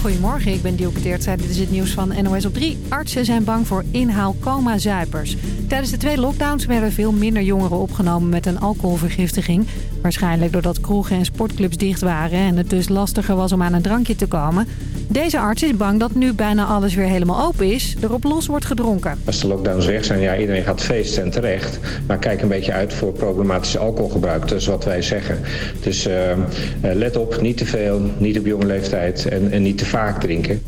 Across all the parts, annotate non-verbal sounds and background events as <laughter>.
Goedemorgen, ik ben Dielke Teertzij. Dit is het nieuws van NOS op 3. Artsen zijn bang voor inhaal-coma-zuipers. Tijdens de twee lockdowns werden veel minder jongeren opgenomen met een alcoholvergiftiging. Waarschijnlijk doordat kroegen en sportclubs dicht waren... en het dus lastiger was om aan een drankje te komen. Deze arts is bang dat nu bijna alles weer helemaal open is... er op los wordt gedronken. Als de lockdowns weg zijn, ja, iedereen gaat feesten en terecht. Maar kijk een beetje uit voor problematisch alcoholgebruik. Dat is wat wij zeggen. Dus uh, let op, niet te veel, niet op jonge leeftijd en, en niet te vaak drinken.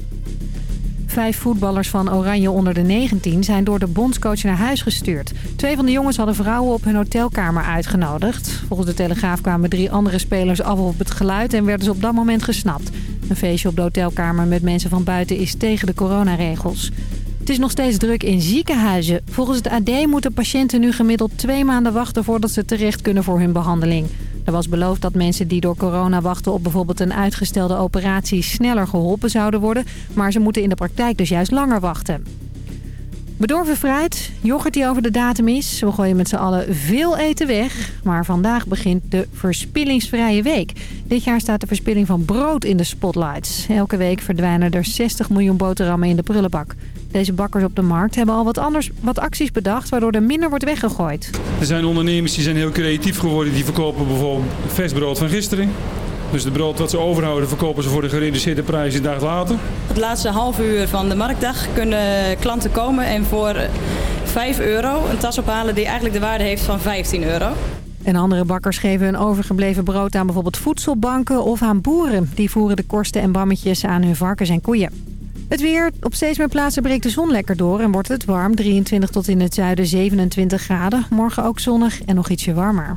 Vijf voetballers van Oranje onder de 19 zijn door de bondscoach naar huis gestuurd. Twee van de jongens hadden vrouwen op hun hotelkamer uitgenodigd. Volgens de Telegraaf kwamen drie andere spelers af op het geluid en werden ze op dat moment gesnapt. Een feestje op de hotelkamer met mensen van buiten is tegen de coronaregels. Het is nog steeds druk in ziekenhuizen. Volgens het AD moeten patiënten nu gemiddeld twee maanden wachten voordat ze terecht kunnen voor hun behandeling. Er was beloofd dat mensen die door corona wachten op bijvoorbeeld een uitgestelde operatie sneller geholpen zouden worden. Maar ze moeten in de praktijk dus juist langer wachten. Bedorven fruit, yoghurt die over de datum is. We gooien met z'n allen veel eten weg. Maar vandaag begint de verspillingsvrije week. Dit jaar staat de verspilling van brood in de spotlights. Elke week verdwijnen er 60 miljoen boterhammen in de prullenbak. Deze bakkers op de markt hebben al wat, anders, wat acties bedacht... waardoor er minder wordt weggegooid. Er zijn ondernemers die zijn heel creatief geworden. Die verkopen bijvoorbeeld vers brood van gisteren. Dus de brood wat ze overhouden verkopen ze voor de gereduceerde prijs een dag later. Het laatste half uur van de marktdag kunnen klanten komen en voor 5 euro een tas ophalen die eigenlijk de waarde heeft van 15 euro. En andere bakkers geven hun overgebleven brood aan bijvoorbeeld voedselbanken of aan boeren. Die voeren de korsten en bammetjes aan hun varkens en koeien. Het weer. Op steeds meer plaatsen breekt de zon lekker door en wordt het warm. 23 tot in het zuiden 27 graden. Morgen ook zonnig en nog ietsje warmer.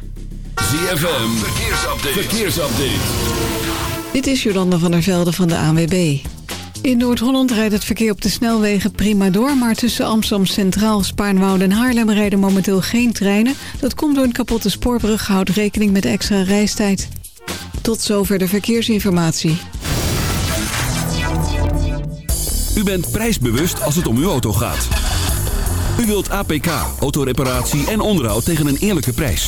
ZFM. Verkeersupdate. Verkeersupdate. Dit is Jolanda van der Velde van de ANWB. In Noord-Holland rijdt het verkeer op de snelwegen prima door... maar tussen Amsterdam Centraal, Spaarnwoude en Haarlem rijden momenteel geen treinen. Dat komt door een kapotte spoorbrug. Houd rekening met extra reistijd. Tot zover de verkeersinformatie. U bent prijsbewust als het om uw auto gaat. U wilt APK, autoreparatie en onderhoud tegen een eerlijke prijs.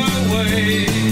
You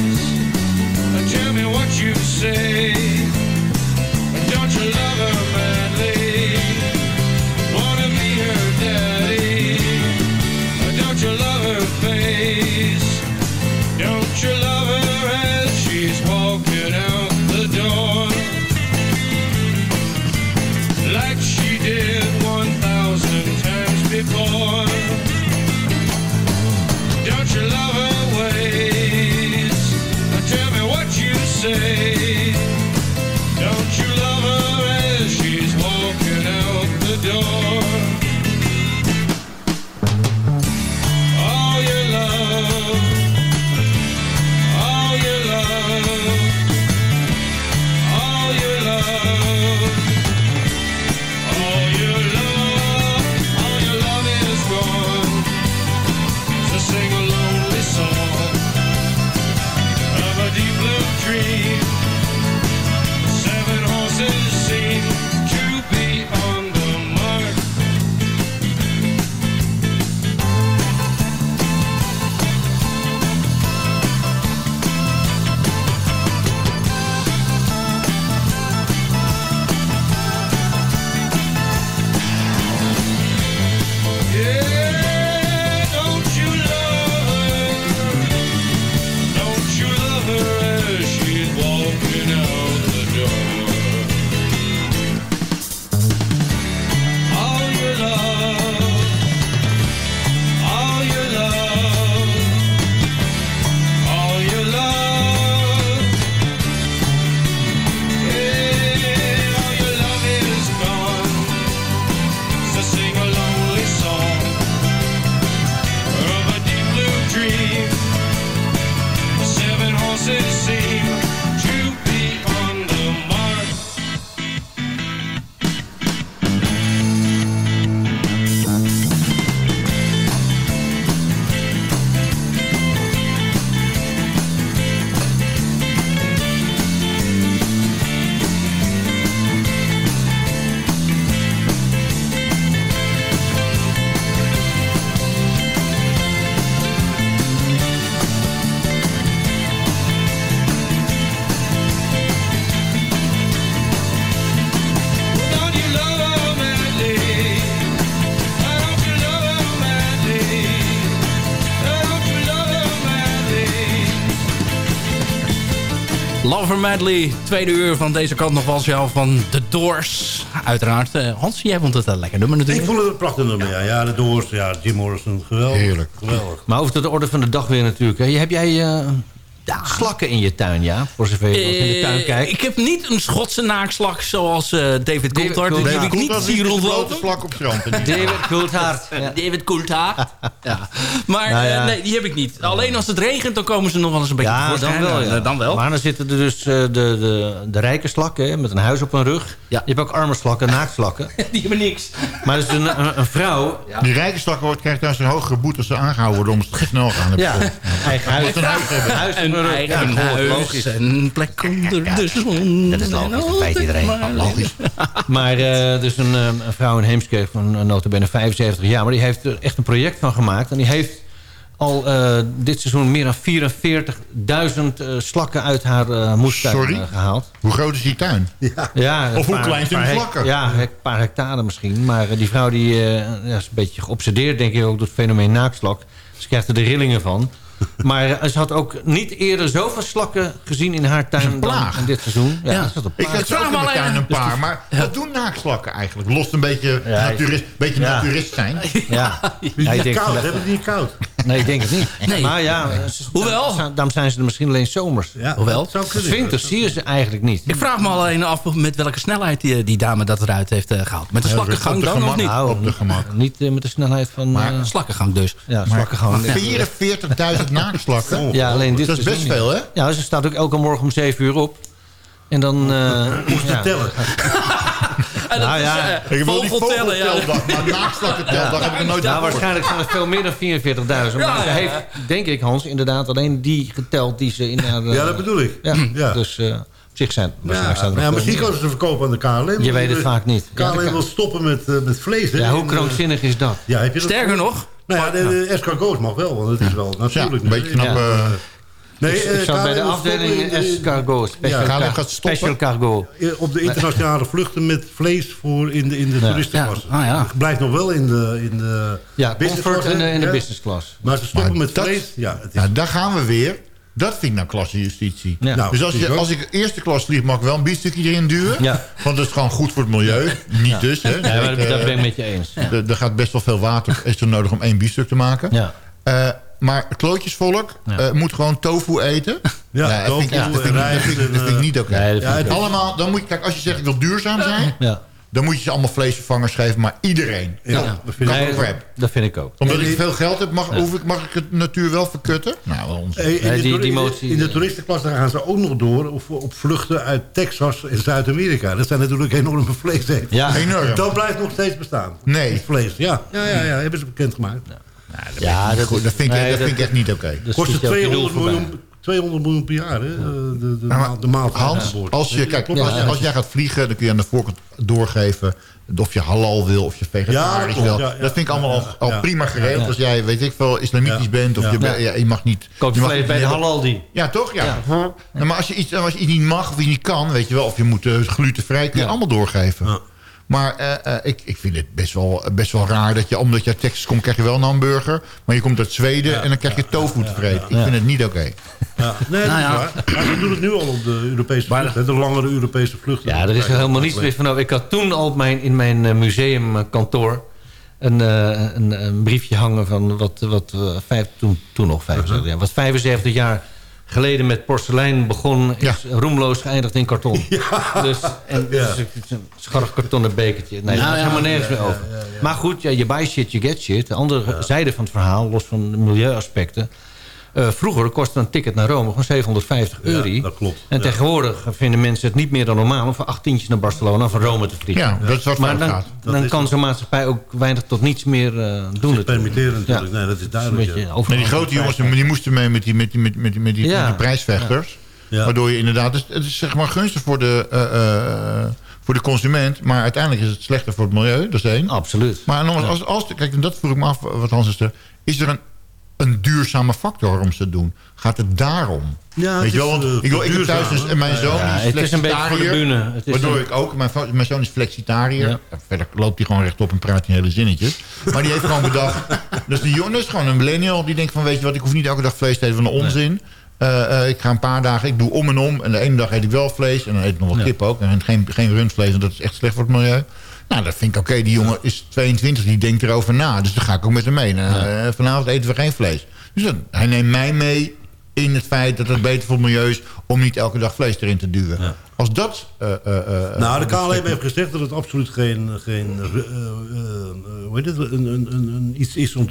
Lover Medley, tweede uur van deze kant nog wel zelf van The Doors. Uiteraard. Eh, Hans, jij vond het een lekker nummer Ik natuurlijk. vond het een prachtig nummer, ja. Ja, de Doors, ja, Jim Morrison, geweldig. Heerlijk. Geweldig. Maar over tot de orde van de dag weer natuurlijk. hè. Heb jij eh, slakken in je tuin, ja? Voor zover je in de tuin Eh, kijkt. ik heb niet een Schotse naakslag zoals eh, David Coulthard. Die heb ik niet de rondlopen. slak op strand. David Coulthard. Ja. <laughs> David Coulthard. ja. Maar Nou ja. eh, nee, die heb ik niet. Alleen als het regent, dan komen ze nog wel eens een beetje Ja, dan wel, ja. Eh, dan wel. Maar dan zitten er dus eh, de, de, de rijke slakken hè, met een huis op hun rug. Je hebt ook arme slakken, naaktslakken. <laughs> Die hebben niks. Maar dus een, een, een vrouw... Die rijke slakken wordt krijgt daar een hogere boete als ze aangehouden worden... ze te snel gaan. Ja, eigen huis. Een huis hebben. Huis. Eigen Ja, huis logisch. en een plek onder de zon. Dat is logisch, dat weet iedereen. Maar- Logisch. <laughs> Maar eh, dus een, eh, een vrouw in Heemskerk van uh, notabene 75 jaar... maar die heeft er echt een project van gemaakt. En die heeft al eh, dit seizoen meer dan 44.000 eh, slakken uit haar eh moestuin Sorry? eh, gehaald. Hoe groot is die tuin? Ja, Of hoe paar- klein zijn de hec- slakken? Ja, een paar hectare misschien. Maar eh, die vrouw die, eh, ja, is een beetje geobsedeerd, denk ik, ook door het fenomeen naakslak. Ze krijgt er de rillingen van. Maar eh, ze had ook niet eerder zoveel slakken gezien in haar tuin dan in dit seizoen. Ja, Ja. een Ik heb in mijn tuin een paar, maar wat doen naakslakken eigenlijk? Lost een beetje, naturist, beetje Ja. naturist zijn. Ja, ja ik denk koud, hebben die niet koud? Nee, ik denk het niet. <laughs> Nee. Maar ja, ze- Hoewel. daarom- daarom zijn ze er misschien alleen zomers. Ja, Hoewel. Winters zie je ze eigenlijk niet. Ik vraag me alleen af met welke snelheid die, die dame dat eruit heeft eh, gehaald. Met de slakkengang dan of gemak. niet? Nou, Op de gemak. Niet eh, met de snelheid van... Maar- eh, Slakkengang dus. ja, slakkengang. Ja. 44.000 naakslakken? Ja, alleen dit Dat is best niet. veel, hè? Ja, ze staat ook elke morgen om 7 uur op. En dan... eh Moest ja. je tellen. <laughs> <laughs> En dat Nou is, ja, eh, Ik wil die vogeltellen, ja. maar naakslakkenteldag heb ik er nooit Nou, waarschijnlijk zijn het veel meer dan 44.000. Maar ze heeft, denk ik, Hans, inderdaad alleen die geteld die ze in haar... eh, Ja, dat bedoel ik. Ja, Ja. dus eh, op zich zijn Ja, zijn er ja, nog misschien kan ze verkopen aan de KLM. Je weet het vaak niet. Ja, KLM dat wil stoppen met, eh, met vlees. Ja, hoe in, krankzinnig is dat? Ja, heb je dat Sterker nog, Nou ja, de, de escargots mag wel, want het is wel Ja, natuurlijk. een beetje knap. Eh, Nee, ik, ik eh, zat bij de afdeling escargot. Special, Ja, car- gaat special cargo. in- op de internationale vluchten met vlees voor in de, in de Ja. toeristenklasse. Ja, ah, ja. Het blijft nog wel in de, in de Ja, business comfort class, in de, in business class. Maar ze stoppen Maar met dat- vlees. Ja, het is, Nou, daar gaan we weer. Dat vind ik nou klassejustitie. Ja. Nou, dus als, je, als ik eerste klas vlieg, mag ik wel een biefstukje erin duwen. Ja. Want dat is gewoon goed voor het milieu. Niet dus. Hè. Eh, dat ben ik met je eens. Er, gaat best wel veel water is er nodig om één biefstuk te maken. Ja. Eh, maar klootjesvolk Ja. eh, moet gewoon tofu eten. Ja, dat vind ik, tofu dat vind ik dat rijst vind ik- dat vind ik en, niet oké. Nee. Allemaal, dan moet je, kijk, als je zegt ik wil duurzaam zijn, Ja. dan moet je ze allemaal vleesvervangers geven, maar iedereen. ja, dat vind ik Nee, crap. dat vind ik ook. Omdat ik veel geld heb, mag, hoef ik, mag ik het natuur wel verkutten? Nou, wel onzin. Hey, in, de, die- toer- die in de- motie- in de toeristenklasse gaan ze ook nog door op, op vluchten uit Texas en Zuid-Amerika. Dat zijn natuurlijk enorme vleeseters. Ja. Enorm. Dat blijft nog steeds bestaan. Nee. Het vlees, ja. Ja, ja, ja, hebben ze bekendgemaakt. Ja, dat, Goed, dat vind ik, nee, dat vind ik echt niet oké. dat Kost het je ook je 200 doel voorbij. miljoen, 200 miljoen per jaar, hè? eh, De, de, de, de Hans, als, je, kijk, als, ja. als jij gaat vliegen, dan kun je aan de voorkant doorgeven of je halal wil of je Ja, vegetarisch wil. ja, ja. dat vind ik allemaal al, al Ja. prima geregeld. Ja. Als jij, weet ik veel, islamitisch Ja. bent of Ja. je, ja, je mag niet... Koop je je mag niet bij de hebben- Halaldi. Ja, toch? Ja. Ja, maar als je, iets, als je iets niet mag of iets niet kan, weet je wel, of je moet eh, glutenvrij, kun je Ja. allemaal doorgeven. Maar eh, eh, ik, ik vind het best wel, best wel raar dat je, omdat je uit Texas komt, krijg je wel een hamburger. Maar je komt uit Zweden en dan krijg je tofu te vreten. Ik vind het niet oké. Ja. Nee, Nou ja. Maar ze doen het nu al op de Europese vluchten, hè, de langere Europese vluchten. Ja, er is er helemaal niets meer van. Ik had toen al op mijn, in mijn eh, museumkantoor een, eh, een, een briefje hangen van wat, wat vijf, toen, toen nog 75 jaar. Wat 75 jaar geleden met porselein begon, is roemloos geëindigd in karton. Dus, en, Ja. dus een scharrig kartonnen bekertje. Nee, Nou daar is helemaal nergens meer over. Maar goed, ja, je buy shit, you get shit. De andere zijde van het verhaal, los van de milieuaspecten... Eh, vroeger kostte een ticket naar Rome gewoon 750 Ja, euro. dat klopt. En Ja. tegenwoordig vinden mensen het niet meer dan normaal... om voor acht tientjes naar Barcelona of van Rome te vliegen. Ja, dat is wat maar dan, dan kan het. zo'n maatschappij ook weinig tot niets meer eh, doen. Zich permitteren natuurlijk. Nee, dat is een duidelijk. ja. Maar die grote jongens die moesten mee met die, met die, met, met, die- met die, Ja. met die prijsvechters. Ja. Waardoor je inderdaad... Het is, het is zeg maar gunstig voor de, eh, eh, voor de consument. Maar uiteindelijk is het slechter voor het milieu. Dat is één. Absoluut. Maar nogmaals, als, als, kijk, en dat vroeg ik me af, wat Hans is er. Is er een, een duurzame factor om ze te doen? Gaat het daarom? Ja, het Weet je wel, want eh, ik, wil- ik heb thuis dus, en mijn zoon Ja, is het is een beetje voor de flexitariër, bühne. Het is Waardoor een- ik ook, mijn, mijn zoon is flexitariër. Ja. Verder loopt hij gewoon rechtop en praat in hele zinnetjes. Maar die heeft gewoon <laughs> bedacht... Dus die jongen is gewoon een millennial. Die denkt van, weet je wat, ik hoef niet elke dag vlees te eten van de onzin. Eh, eh, ik ga een paar dagen, ik doe om en om. En de ene dag eet ik wel vlees en dan eet ik nog wel kip ook. En geen, geen rundvlees, want dat is echt slecht voor het milieu. Nou, dat vind ik oké. Die jongen is 22, die denkt erover na. Dus dan ga ik ook met hem mee. Nou, eh, vanavond eten we geen vlees. Dus dan, hij neemt mij mee in het feit dat het beter voor het milieu is... om niet elke dag vlees erin te duwen. Als dat... eh, eh, eh, Nou, de KLM heeft gezegd dat het absoluut geen, geen hoe heet het, een, een, een, een- iets is om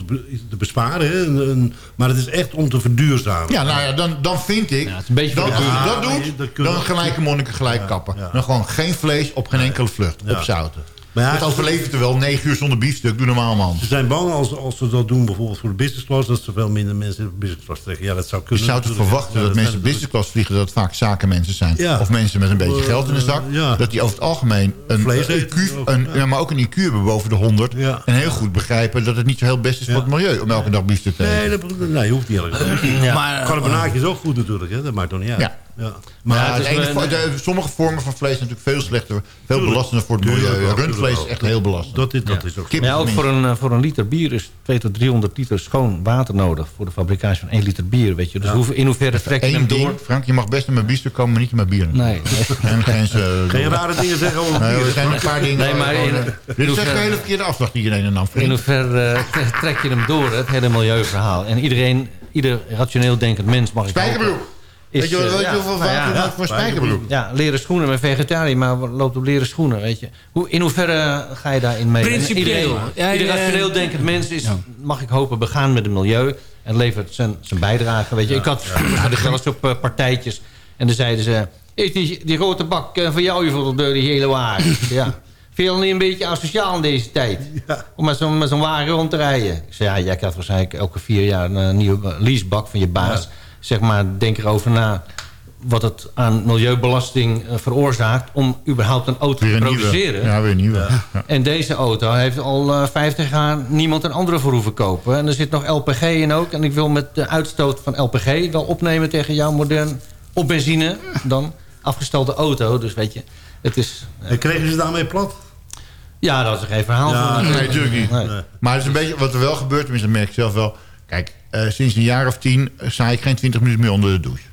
te, besparen. Hè? Een, een- maar het is echt om te verduurzamen. Ja, nou ja, dan, dan vind ik... een beetje dat, dat Ja, doet, dan gelijke monniken gelijk kappen. Dan gewoon geen vlees op geen enkele vlucht. Opzouten. Maar ze- overleeft er wel negen uur zonder biefstuk. Doe normaal, man. Ze zijn bang als, als ze dat doen bijvoorbeeld voor de business class... dat ze veel minder mensen in de business class trekken. Ja, dat zou Je kunnen. zou toch verwachten Ja, dat mensen business class vliegen... dat het vaak zakenmensen zijn. Ja. Of mensen met een beetje Eh, geld in de zak. ja. Dat die over het algemeen een, Vlees een eten, IQ, of- een, ja, maar ook een IQ hebben boven de 100. Ja. En heel goed begrijpen dat het niet zo heel best is voor het milieu... om elke dag biefstuk te eten. Nee, dat, nee, hoeft niet eigenlijk. Ja. Maar, Carbonaatje is ook goed natuurlijk, hè? dat maakt toch niet uit. Ja. Maar Ja, het is een- de- sommige vormen van vlees zijn natuurlijk veel slechter. Veel belastender voor het milieu. Rundvlees is echt heel belastend. Dat is, dat is ook ook voor een, eh, voor een liter bier is 2 tot 300 liter schoon water nodig... voor de fabricage van 1 liter bier, weet je. Dus hoe, in hoeverre trek je hem door? Frank, je mag best naar mijn biefstuk komen, maar niet naar mijn bier. Nee. En geen, ze- <laughs> Geen rare <laughs> dingen zeggen over Nee, bier. er zijn een paar dingen... Nee, maar in- eh, in Dit is echt een hele verkeerde afslag die iedereen nam. In hoeverre eh, trek je hem door, het hele milieuverhaal? En iedereen, ieder rationeel denkend mens mag ik Spijkerbroek. Is, Weet je, wel- eh, weet je ja, hoeveel nou ja, water je nodig voor spijkerbroek? Ja, leren schoenen met vegetariër, maar loopt op leren schoenen, weet je. Hoe, in hoeverre ga je daarin mee? Principieel. Iedereen, Ja, ieder ja, rationeel ja. denkend mens is, mag ik hopen, begaan met het milieu. En levert zijn, zijn bijdrage, weet je. Ik had wel eens op eh, partijtjes. En dan zeiden ze, is die, die grote bak eh, voor jou voor de die hele wagen? ja. Veel niet een beetje asociaal in deze tijd. Om met zo'n met zo'n wagen rond te rijden. Ik zei, ja, jij krijgt waarschijnlijk elke vier jaar een nieuwe leasebak van je baas. Zeg maar, denk erover na wat het aan milieubelasting eh, veroorzaakt... om überhaupt een auto Weer te nieuwe. produceren. Ja, weer een nieuwe. Ja. En deze auto heeft al eh, 50 jaar niemand een andere voor hoeven kopen. En er zit nog LPG in ook. En ik wil met de uitstoot van LPG wel opnemen tegen jouw modern... op benzine dan afgestelde auto. Dus weet je, het is... eh, En kregen ze daarmee plat? ja, dat is er geen verhaal Ja, van. Nee, natuurlijk niet. Nee. Maar het is een beetje wat er wel gebeurt, tenminste dat merk ik zelf wel. Kijk, eh, sinds een jaar of tien eh, sta ik geen 20 minuten meer onder de douche.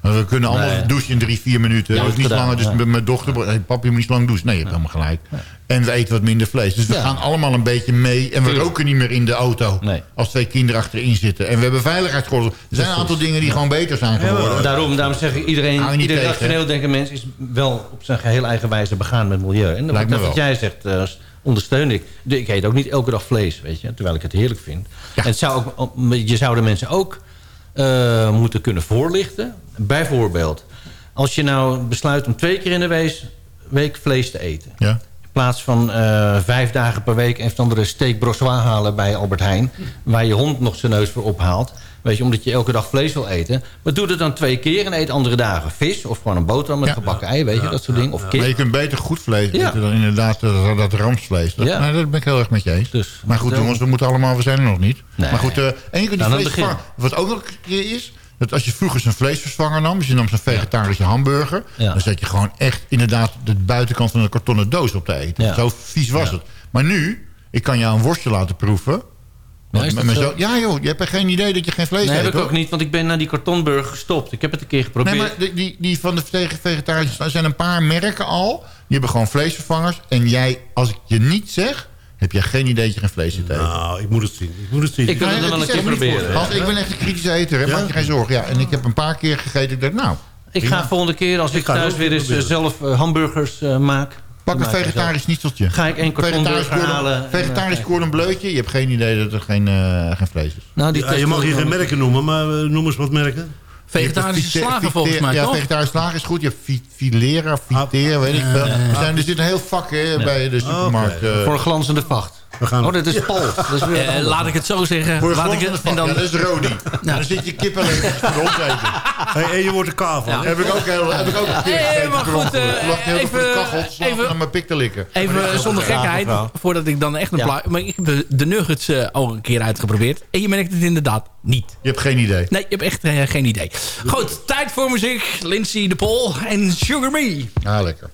We kunnen allemaal Nee. douchen in drie, vier minuten. Ja, dat is niet gedaan, langer. Dus ja. met mijn dochter, hey, pap, je moet niet zo lang douchen. Nee, je hebt helemaal gelijk. En we eten wat minder vlees. Dus we Ja. gaan allemaal een beetje mee. En we Tuurlijk. roken niet meer in de auto. Nee. Als twee kinderen achterin zitten. En we hebben veiligheidsgordels. Er zijn een aantal dingen die gewoon beter zijn geworden. Daarom, daarom zeg ik, iedereen, ieder tegen, rationeel denken mens... is wel op zijn geheel eigen wijze begaan met milieu. En dat, Lijkt me dat wat jij zegt, eh, ondersteun ik. Ik eet ook niet elke dag vlees, weet je. Terwijl ik het heerlijk vind. En het zou ook, je zou de mensen ook eh, moeten kunnen voorlichten. Bijvoorbeeld, als je nou besluit om twee keer in de wees- week vlees te eten... Ja. In plaats van eh, vijf dagen per week een of andere steak halen bij Albert Heijn... waar je hond nog zijn neus voor ophaalt. Weet je, omdat je elke dag vlees wil eten. Maar doe het dan twee keer en eet andere dagen vis... of gewoon een boterham met Ja. gebakken ei, weet je, dat soort dingen. Of kip. Maar je kunt beter goed vlees Ja. eten dan inderdaad dat, dat ramsvlees. Dat, Ja. nee, dat ben ik heel erg met je eens. Dus, maar goed jongens, we moeten allemaal, we zijn er nog niet. Nee. Maar goed, eh en je kunt die Nou, dan vleesvervanger... Wat ook nog een keer is... Dat als je vroeger zo'n vleesvervanger nam... dus je nam zo'n vegetarische hamburger... Ja. dan zet je gewoon echt inderdaad de buitenkant van een kartonnen doos op te eten. Ja. Zo vies was het. Maar nu, ik kan jou een worstje laten proeven... Ja, is Met dat mijn zo? zo- ja joh, je hebt er geen idee dat je geen vlees Nee, eet. heb ik hoor. ook niet, want ik ben naar die kartonburger gestopt. Ik heb het een keer geprobeerd. Nee, maar die, die, die van de vege- vegetarische... Er zijn een paar merken al. Die hebben gewoon vleesvervangers. En jij, als ik je niet zeg... heb je geen idee dat je geen vlees eten. Nou, ik moet het zien. Ik moet het zien. Ik wil het Nee, wel een keer proberen. ik ben echt een kritische eter, hè? Ja? maak je geen zorgen. Ja, en ik heb een paar keer gegeten. Ik dacht, nou, ik ga volgende keer, als ik, het thuis weer eens eh, proberen. zelf eh, hamburgers eh, maak... pak een vegetarisch nieteltje. Ga ik één Vegetarisch halen. en, vegetarisch eh, cordon bleutje. Je hebt geen idee dat er geen, eh, geen vlees is. Nou, die Ja, je mag hier geen merken noemen, maar eh, noem eens wat merken. Vegetarische slagen vite- volgens mij, Ja, toch? vegetarische slagen is goed. Je hebt fi- filera, fiteren, weet ik veel. Er, zijn, er zit een heel vak hè, bij de supermarkt. Oké. eh, Voor een glanzende vacht. We gaan Oh, dat is Paul. Dat is weer Eh, laat ik het zo zeggen. voor een Laat ik het, en dan, Ja, dat is Rodi. En dan zit je kip alleen voor de eten. Hey, en je wordt een kavel. Ja. Heb ik ook, heel, heb ik ook een keer Hey, gegeten maar goed, eh, heel de even- kachel even- aan mijn pik te likken. even zonder gekheid, voordat ik dan echt een Ja. plaat... Maar ik heb de, de nuggets eh, al een keer uitgeprobeerd. En je merkt het inderdaad niet. Je hebt geen idee. Nee, je hebt echt geen idee. Goed, tijd voor muziek. Lindsay de Pol en Sugar Me. Ah, lekker.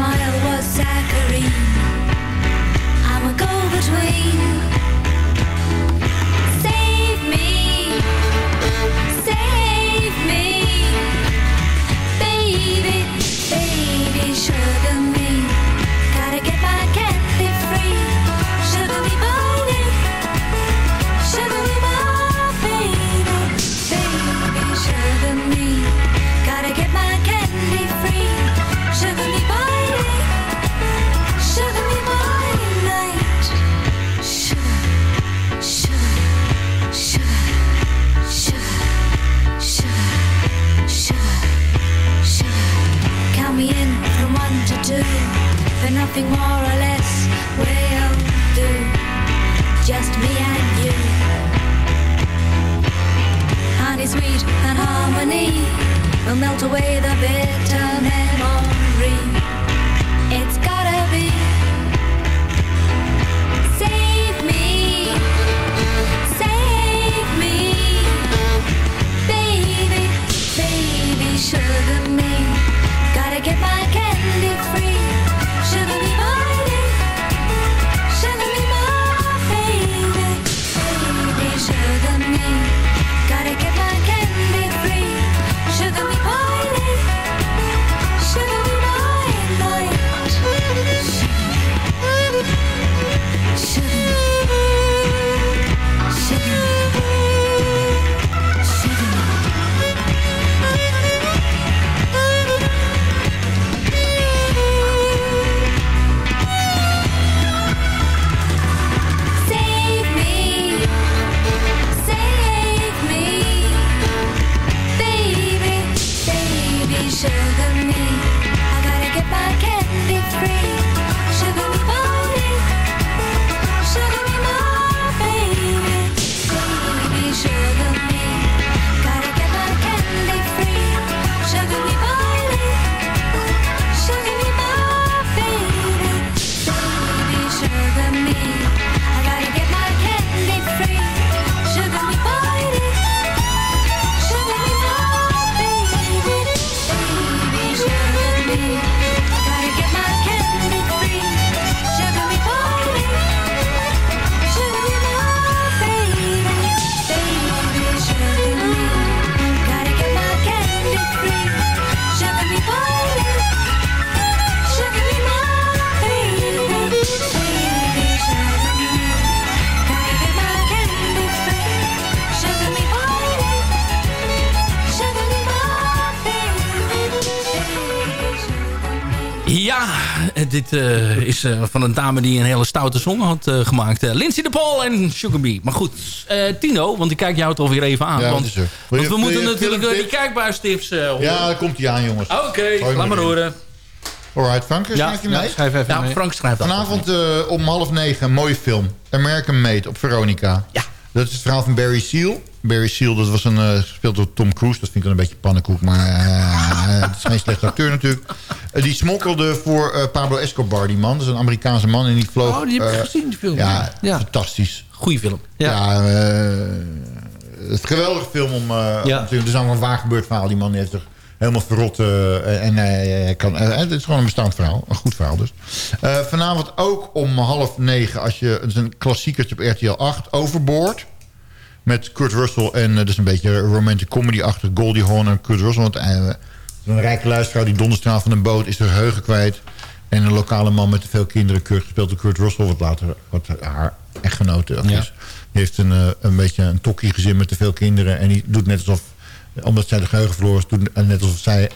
Smile was saccharine. I'm a go-between. More or less will do. Just me and you. Honey, sweet and harmony will melt away the bitter memory. Dit eh, is eh, van een dame die een hele stoute song had eh, gemaakt. Eh, Lindsay de Paul en Sugar Bee. Maar goed, eh, Tino, want ik kijk jou toch weer even aan. Ja, want want we moeten je natuurlijk die kijkbuistips eh horen. Ja, daar komt hij aan, jongens. Oké, laat maar horen. Alright, Frank, Ja, schrijf je ja, mee? schrijf even Ja, mee. Frank schrijft Vanavond eh, om half negen een mooie film. American Made op Veronica. Ja. Dat is het verhaal van Barry Seal. Barry Seal, dat was een, eh, gespeeld door Tom Cruise. Dat vind ik wel een beetje pannenkoek, maar eh, het is geen slechte acteur natuurlijk. Eh, die smokkelde voor eh, Pablo Escobar, die man. Dat is een Amerikaanse man en die vloog... Oh, die heb ik gezien, die film. Ja, Ja. fantastisch. Goeie film. Ja, eh, het is een geweldige film om, eh Ja. om Het is allemaal een waar gebeurd verhaal. Die man heeft zich helemaal verrot. eh, en eh, kan, het is gewoon een bestaand verhaal. Een goed verhaal dus. Eh, vanavond ook om half negen. Als je, het is een klassiekertje op RTL 8. Overboord. Met Kurt Russell. En dus een beetje romantic comedy achter Goldie Hawn en Kurt Russell. Want uh, een rijke luisteraar die donderstraal van een boot is er geheugen kwijt. En een lokale man met te veel kinderen. Kurt, gespeeld door Kurt Russell. Wat later wat haar echtgenote ja. is. Die heeft een, uh, een beetje een tokkie gezin met te veel kinderen. En die doet net alsof... Omdat zij de geheugen verloren is. Doet net alsof zij...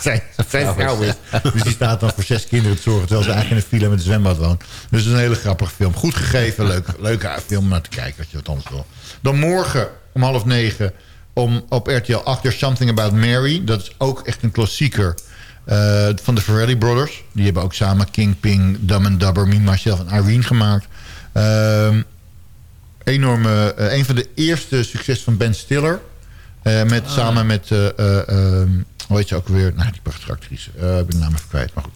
Zij, zij vrouw is. Dus die staat dan voor zes kinderen te zorgen... terwijl ze eigenlijk in een file met een zwembad woont. Dus het is een hele grappige film. Goed gegeven, leuk, leuke film om naar te kijken... als je wat anders wil. Dan morgen om half negen... Om, op RTL 8 There's Something About Mary. Dat is ook echt een klassieker... Uh, van de Ferrelli Brothers. Die hebben ook samen Kingpin, Dumb and Dubber... Me, Myself en Irene gemaakt. Uh, enorme... Uh, een van de eerste succes van Ben Stiller... Uh, met, ah. Samen met, uh, hoe heet je ook weer? Nou, die prachtige actrice. Uh, ik ben de naam even kwijt, maar goed.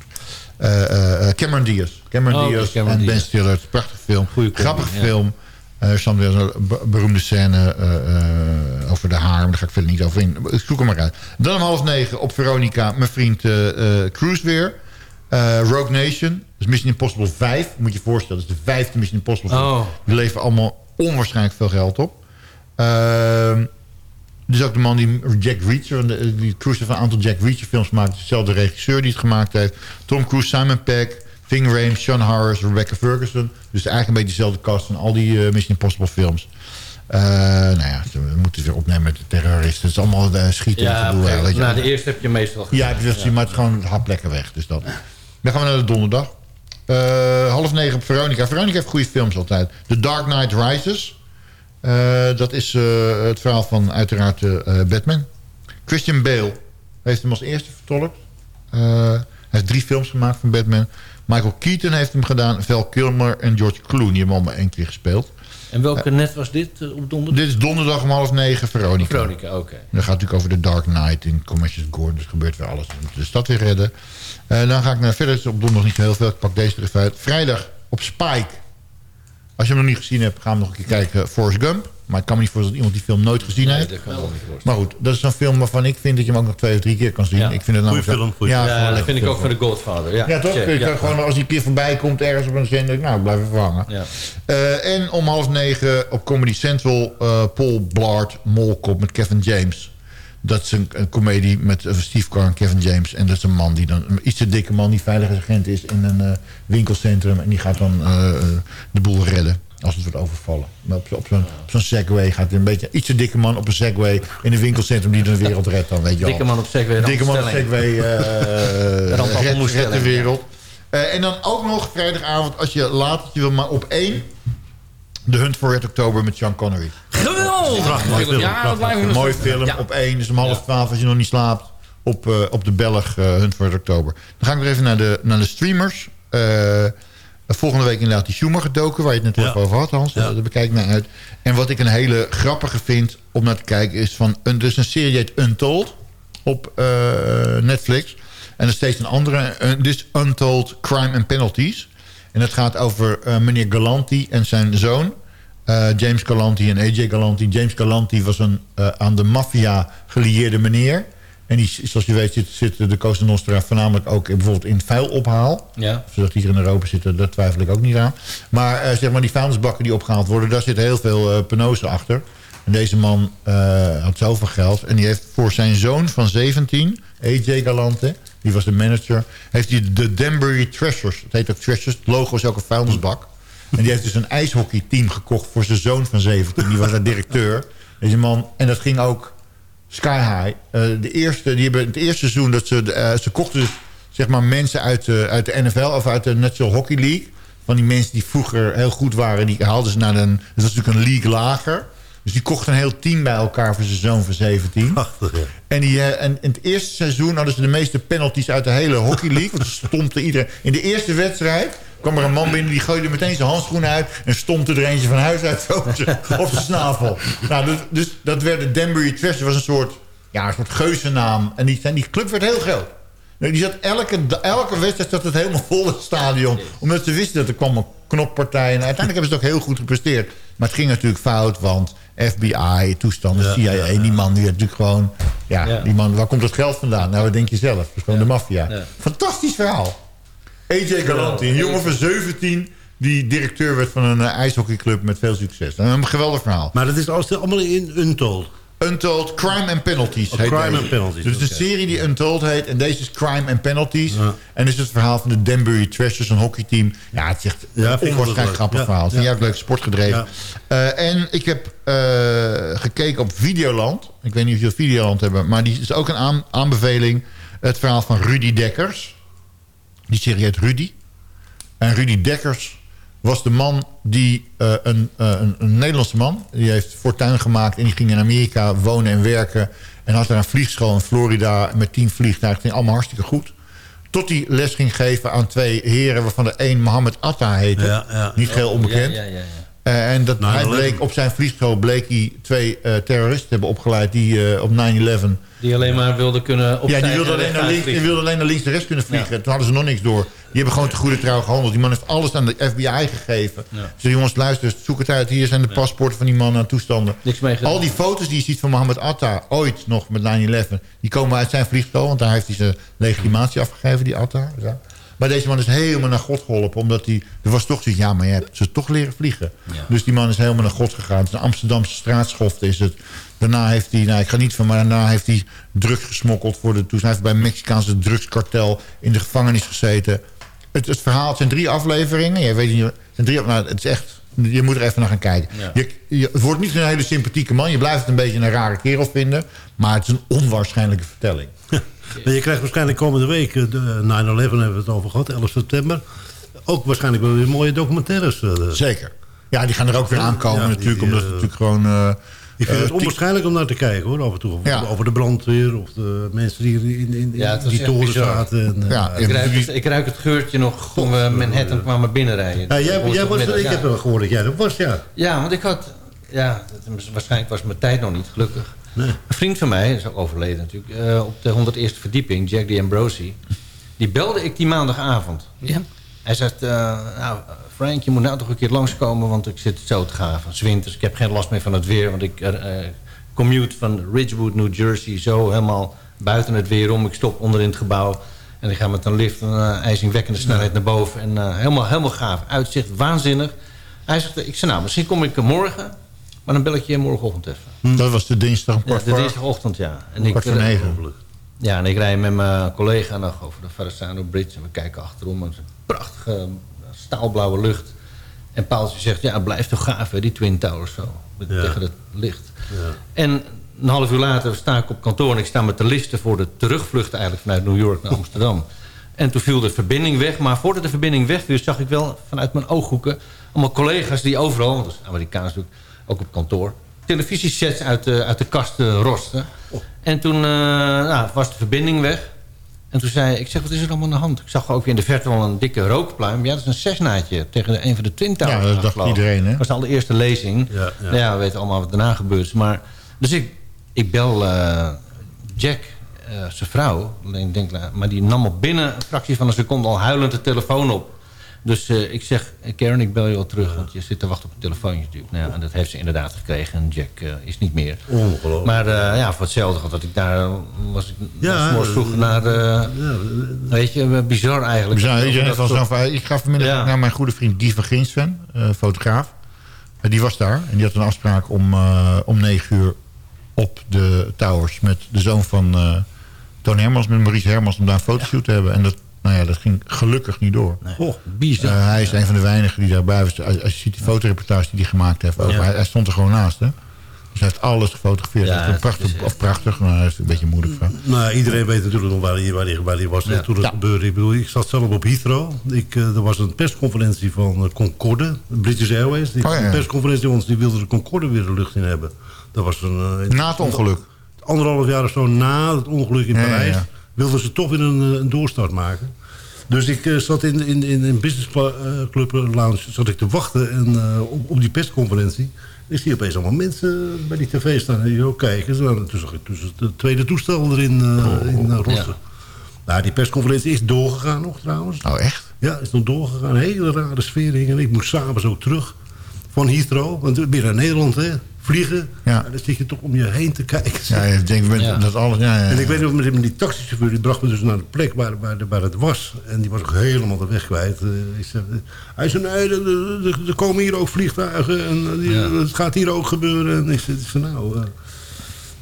eh, eh, eh, Cameron Diaz. Cameron Oh, Diaz Cameron en Ben. Stiller. Het is een prachtige film. Grappige film. Eh, Er dan weer een be- beroemde scène eh, eh, over de haar. Maar daar ga ik verder niet over in. Ik zoek hem maar uit. Dan om half negen op Veronica. Mijn vriend eh, eh, Cruise weer. Eh, Rogue Nation. Is Mission Impossible 5. Moet je je voorstellen. Dat is de vijfde Mission Impossible. Oh. Die leveren allemaal onwaarschijnlijk veel geld op. Dus ook de man die Jack Reacher... die Cruise heeft een aantal Jack Reacher films gemaakt. Dezelfde regisseur die het gemaakt heeft. Tom Cruise, Simon Pegg, Ving Rhames, Sean Harris, Rebecca Ferguson. Dus eigenlijk een beetje dezelfde cast van al die eh, Mission Impossible films. Eh, nou ja, we moeten weer opnemen met de terroristen. Het is allemaal eh, schieten en Ja, gedoe. nou, de eerste heb je meestal Ja, heb je dat gezien, maar het is gewoon het hap lekker weg. Dus dat. Dan gaan we naar de donderdag. Half negen op Veronica. Veronica heeft goede films altijd. The Dark Knight Rises. Eh, dat is eh, het verhaal van uiteraard eh, Batman. Christian Bale heeft hem als eerste vertolkt. Hij heeft drie films gemaakt van Batman. Michael Keaton heeft hem gedaan. Val Kilmer en George Clooney hebben allemaal één keer gespeeld. En welke net was dit op donderdag? Dit is donderdag om half negen, Veronica. Veronica, oké. Dan gaat natuurlijk over de Dark Knight in Commercials Gordon. Dus gebeurt weer alles. We de stad weer redden. Eh, dan ga ik naar verder. Het is op donderdag niet zo heel veel. Ik pak deze er even uit. Vrijdag op Spike. Als je hem nog niet gezien hebt, ga hem nog een keer kijken. Forrest Gump. Maar ik kan me niet voorstellen dat iemand die film nooit gezien heeft. dat kan wel niet voorstellen. Maar goed, dat is zo'n film waarvan ik vind dat je hem ook nog twee of drie keer kan zien. Ja. Ik vind het Goeie film, goeie Ja, dat vind ik ook voor de Godfather. Ja, Ja, toch? Check, Kun je ja. gewoon als die een keer voorbij komt ergens op een zender. Nou, ik blijf even hangen. Ja. Eh, en om half negen op Comedy Central eh, Paul Blart Molkop met Kevin James. Dat is een, een comedie met eh, Steve Carr en Kevin James. En dat is een man die dan, een iets te dikke man die veiligheidsagent is in een eh, winkelcentrum. En die gaat dan eh, de boel redden als het wordt overvallen. Maar op, zo- op zo'n Segway gaat hij een beetje... Iets te dikke man op een Segway in een winkelcentrum die de wereld redt dan, weet je. Dikke man op Segway, Dikke man op. Segway eh <laughs> Ramp- red- redt de wereld. En dan ook nog vrijdagavond, als je laat je wil, maar op één... De Hunt for Red Oktober met Sean Connery. Geweldig! Mooie film, Ja, dat blijven we Een steeds- film Ja. op één. Dus om half twaalf als je nog niet slaapt. Op, eh, op de Belg eh, Hunt for Red Oktober. Dan ga ik nog even naar de, naar de streamers. Eh, volgende week inderdaad die Schumer gedoken. Waar je het net Ja. even over had Hans. Ja. Daar bekijk ik naar uit. En wat ik een hele grappige vind om naar te kijken. Is van een, dus een serie heet Untold. Op eh, Netflix. En er steeds een andere. is Untold Crime and Penalties. En het gaat over eh, meneer Galanti en zijn zoon. eh, James Galanti en AJ Galanti. James Galanti was een eh, aan de maffia gelieerde meneer. En die, zoals je weet zit, zit de Cosa Nostra voornamelijk ook in- bijvoorbeeld in vuilophaal. Ja. Of ze dat hier in Europa zitten, daar twijfel ik ook niet aan. Maar zeg maar die vuilnisbakken die opgehaald worden... daar zit heel veel penose achter. Deze man eh, had zoveel geld. En die heeft voor zijn zoon van 17, AJ Galante... die was de manager... heeft hij de Danbury Treasures. Het heet ook Treasures. Het logo is ook een vuilnisbak. En die heeft dus een ijshockeyteam gekocht voor zijn zoon van 17. Die was daar directeur. Deze man. En dat ging ook sky high. Eh, de eerste, die hebben het eerste seizoen dat ze... de, eh, ze kochten dus zeg maar mensen uit de, uit de NFL of uit de National Hockey League. Van die mensen die vroeger heel goed waren, die haalden ze naar een... Dat was natuurlijk een league lager. Dus die kochten een heel team bij elkaar voor zijn zoon van 17. En, die, eh, en in het eerste seizoen hadden ze de meeste penalties uit de hele Hockey League. Want er stompte iedereen... In de eerste wedstrijd kwam er een man binnen... die gooide meteen zijn handschoenen uit... en stompte er eentje van huis uit op zijn snavel. Nou, dus, dus dat werd de Danbury Treasure. Dat was een soort, ja, een soort geuzennaam. En die, en die club werd heel groot. Nou, Die zat elke, elke wedstrijd zat het helemaal vol het stadion. Omdat ze wisten dat er kwam een knoppartij. En uiteindelijk hebben ze het ook heel goed gepresteerd. Maar het ging natuurlijk fout, want FBI, toestanden, CIA... die man die had natuurlijk gewoon... Ja, Ja. die man, waar komt het geld vandaan? Nou, wat denk je zelf? Dat is gewoon de maffia. Ja. Fantastisch verhaal. AJ Galanti, een jongen van 17... die directeur werd van een eh, ijshockeyclub met veel succes. Een geweldig verhaal. Maar dat is alles- allemaal in Untold. Untold Crime and Penalties Oh, heet Crime deze. and Penalties, Dus het is een oké. serie die Untold heet. En deze is Crime and Penalties. En dit is het verhaal van de Danbury Treasures, een hockeyteam. Ja, het is echt Ja, een onwaarschijnlijk grappig Ja, verhaal. Het is ja. leuk sportgedreven. Eh, en ik heb eh, gekeken op Videoland. Ik weet niet of jullie Videoland hebben. Maar die is ook een aan- aanbeveling. Het verhaal van Rudy Dekkers. Die serie heet Rudy. En Rudy Dekkers was de man die eh, een, eh, een, een Nederlandse man... die heeft fortuin gemaakt en die ging in Amerika wonen en werken... en had daar een vliegschool in Florida met tien vliegtuigen. Het ging allemaal hartstikke goed. Tot hij les ging geven aan twee heren... waarvan de een Mohammed Atta heette. Ja, ja. Niet geheel onbekend. Ja, ja, ja, ja. Eh, en dat hij 9/11. bleek, op zijn vliegschool bleek hij twee eh, terroristen hebben opgeleid... die eh, op 9-11 Die alleen maar wilden kunnen ja, opstijgen die wilde, en alleen naar links, die alleen naar links de rest kunnen vliegen. Toen hadden ze nog niks door. Die hebben gewoon te goede trouw gehandeld. Die man heeft alles aan de FBI gegeven. Ze zei, jongens, luister, zoek het uit. Hier zijn de paspoorten van die man en toestanden. Niks mee gedaan. Al die foto's die je ziet van Mohammed Atta, ooit nog met 9-11... die komen uit zijn vliegtuig, want daar heeft hij zijn legitimatie afgegeven, die Atta. Ja. Maar deze man is helemaal naar God geholpen, omdat hij... Er was toch zoiets, ja, maar je hebt ze toch leren vliegen. Dus die man is helemaal naar God gegaan. Het is een Amsterdamse straatschofte is het. Daarna heeft hij, nou ik ga niet van, maar daarna heeft hij drugs gesmokkeld voor de... Toen hij heeft bij een Mexicaanse drugskartel in de gevangenis gezeten. Het, het verhaal, het zijn drie afleveringen. Je weet niet, het zijn drie, nou, het is echt... Je moet er even naar gaan kijken. Ja. Je, je, het wordt niet een hele sympathieke man. Je blijft het een beetje een rare kerel vinden. Maar het is een onwaarschijnlijke vertelling. <laughs> Maar je krijgt waarschijnlijk komende week, eh, de 9-11 hebben we het over gehad, 11 september. Ook waarschijnlijk wel weer mooie documentaires. eh. Zeker. Ja, die gaan er ook weer aankomen Ja, die- natuurlijk. die, omdat eh, het natuurlijk gewoon... eh, Ik vind eh, het onwaarschijnlijk om naar te kijken hoor, af en toe. Over, Ja. over de brandweer of de mensen die in, in, in Ja, die toren bizar. zaten. En, eh, Ja, Ik ruik, het, ik ruik het geurtje nog toen we Manhattan kwamen binnenrijden. Ja, jij, jij was, middag, ik ja. heb wel gehoord dat jij dat was, ja. Ja, want ik had... Ja, waarschijnlijk was mijn tijd nog niet, gelukkig. Een vriend van mij, is ook overleden natuurlijk... eh, op de 101ste verdieping, Jack D. Ambrosi... die belde ik die maandagavond. Ja. Hij zegt, eh, nou, Frank, je moet nou toch een keer langskomen... want ik zit zo te gaan van 's winters. Ik heb geen last meer van het weer... want ik eh, commute van Ridgewood, New Jersey... zo helemaal buiten het weer om. Ik stop onder in het gebouw... en ik ga met een lift een ijzingwekkende snelheid naar boven. En helemaal, helemaal gaaf. Uitzicht, waanzinnig. Hij zegt, ik zei, nou, misschien kom ik morgen... maar dan bel ik je morgenochtend even. Dat was de dinsdag Ja, de dinsdagochtend, ja. En kwart voor eh, negen. ja, en ik rij met mijn collega nog over de Verrazano Bridge. En we kijken achterom. En het is een prachtige eh, staalblauwe lucht. En Paaltje zegt, ja, het blijft toch gaaf, hè, die Twin Towers zo. Met, Ja. Tegen het licht. En een half uur later sta ik op kantoor... en ik sta met de listen voor de terugvlucht eigenlijk vanuit New York naar Amsterdam. <laughs> En toen viel de verbinding weg. Maar voordat de verbinding wegviel, zag ik wel vanuit mijn ooghoeken... allemaal collega's die overal, want dat is Amerikaans natuurlijk, ook op kantoor... televisiesets uit de, uit de kast eh, rosten. En toen eh, nou, was de verbinding weg. En toen zei ik, zeg, wat is er allemaal aan de hand? Ik zag ook weer in de verte wel een dikke rookpluim. Ja, dat is een zesnaadje tegen een van de Twin Towers. Ja, dat dacht iedereen, hè? Dat was de allereerste lezing. Ja, ja. Nou ja, we weten allemaal wat daarna gebeurd is. Maar, dus ik, ik bel eh, Jack, eh, zijn vrouw. Alleen denk, nou, maar die nam op binnen een fractie van een seconde al huilend de telefoon op. Dus eh, ik zeg, Karen, ik bel je wel terug. Want je zit te wachten op een telefoontje natuurlijk. Nou ja, en dat heeft ze inderdaad gekregen. En Jack eh, is niet meer. Ongelooflijk. Maar eh, ja, voor hetzelfde gehad dat ik daar was ik Ja, ja, morgens vroeg naar... eh, weet je, bizar eigenlijk. Dat soort- zo'n verhaal. Ik ga vanmiddag Ja. naar mijn goede vriend Guy van Ginsven, eh, fotograaf. Die was daar en die had een afspraak om, eh, om negen uur op de Towers... met de zoon van eh Toon Hermans, met Maurice Hermans... om daar een fotoshoot te hebben. En dat, nou ja, dat ging gelukkig niet door. Oh, bizar. Eh, hij is een van de weinigen die daarbij was. Als, als je ziet die fotoreportage die hij gemaakt heeft... Over, Ja. hij, hij stond er gewoon naast, hè? Dus hij heeft alles gefotografeerd. Ja, heeft is prachtig, echt- of prachtig, maar hij is een beetje moeilijk van. Nou, iedereen weet natuurlijk nog waar hij, waar hij, waar hij was Ja. toen het Ja. gebeurde. Ik bedoel, ik zat zelf op Heathrow. Ik, eh, er was een persconferentie van eh, Concorde, British Airways. Die, Oh, ja, ja. Een persconferentie, want die wilden de Concorde weer de lucht in hebben. Dat was een... eh, Na het ongeluk. Anderhalf jaar of zo na het ongeluk in Ja, ja, Parijs... ja. wilden ze toch weer een, eh, een doorstart maken. Dus ik eh, zat in, in, in een business eh, club lounge zat ik te wachten en, op, op die persconferentie. Ik zie opeens allemaal mensen bij die tv staan en joh, kijken. Zo, toen zag ik dus het tweede toestel erin eh in uh, Rotterdam. Nou, die persconferentie is doorgegaan nog trouwens. Oh, echt? Ja, is nog doorgegaan. Een hele rare sfeer hing. En ik moest s'avonds ook terug van Heathrow. Want weer naar Nederland, hè. Vliegen. Ja. Ja. dan zit je toch om je heen te kijken. Ja, je denkt met, Ja. dat alles... Ja, ja, En ik weet nog, met die taxichauffeur die bracht me dus naar de plek waar, waar, waar het was. En die was ook helemaal de weg kwijt. Eh, ik zei, hij zei, nee, er, komen hier ook vliegtuigen. En eh, die- Ja. het gaat hier ook gebeuren. En ik zei, ik nou... eh,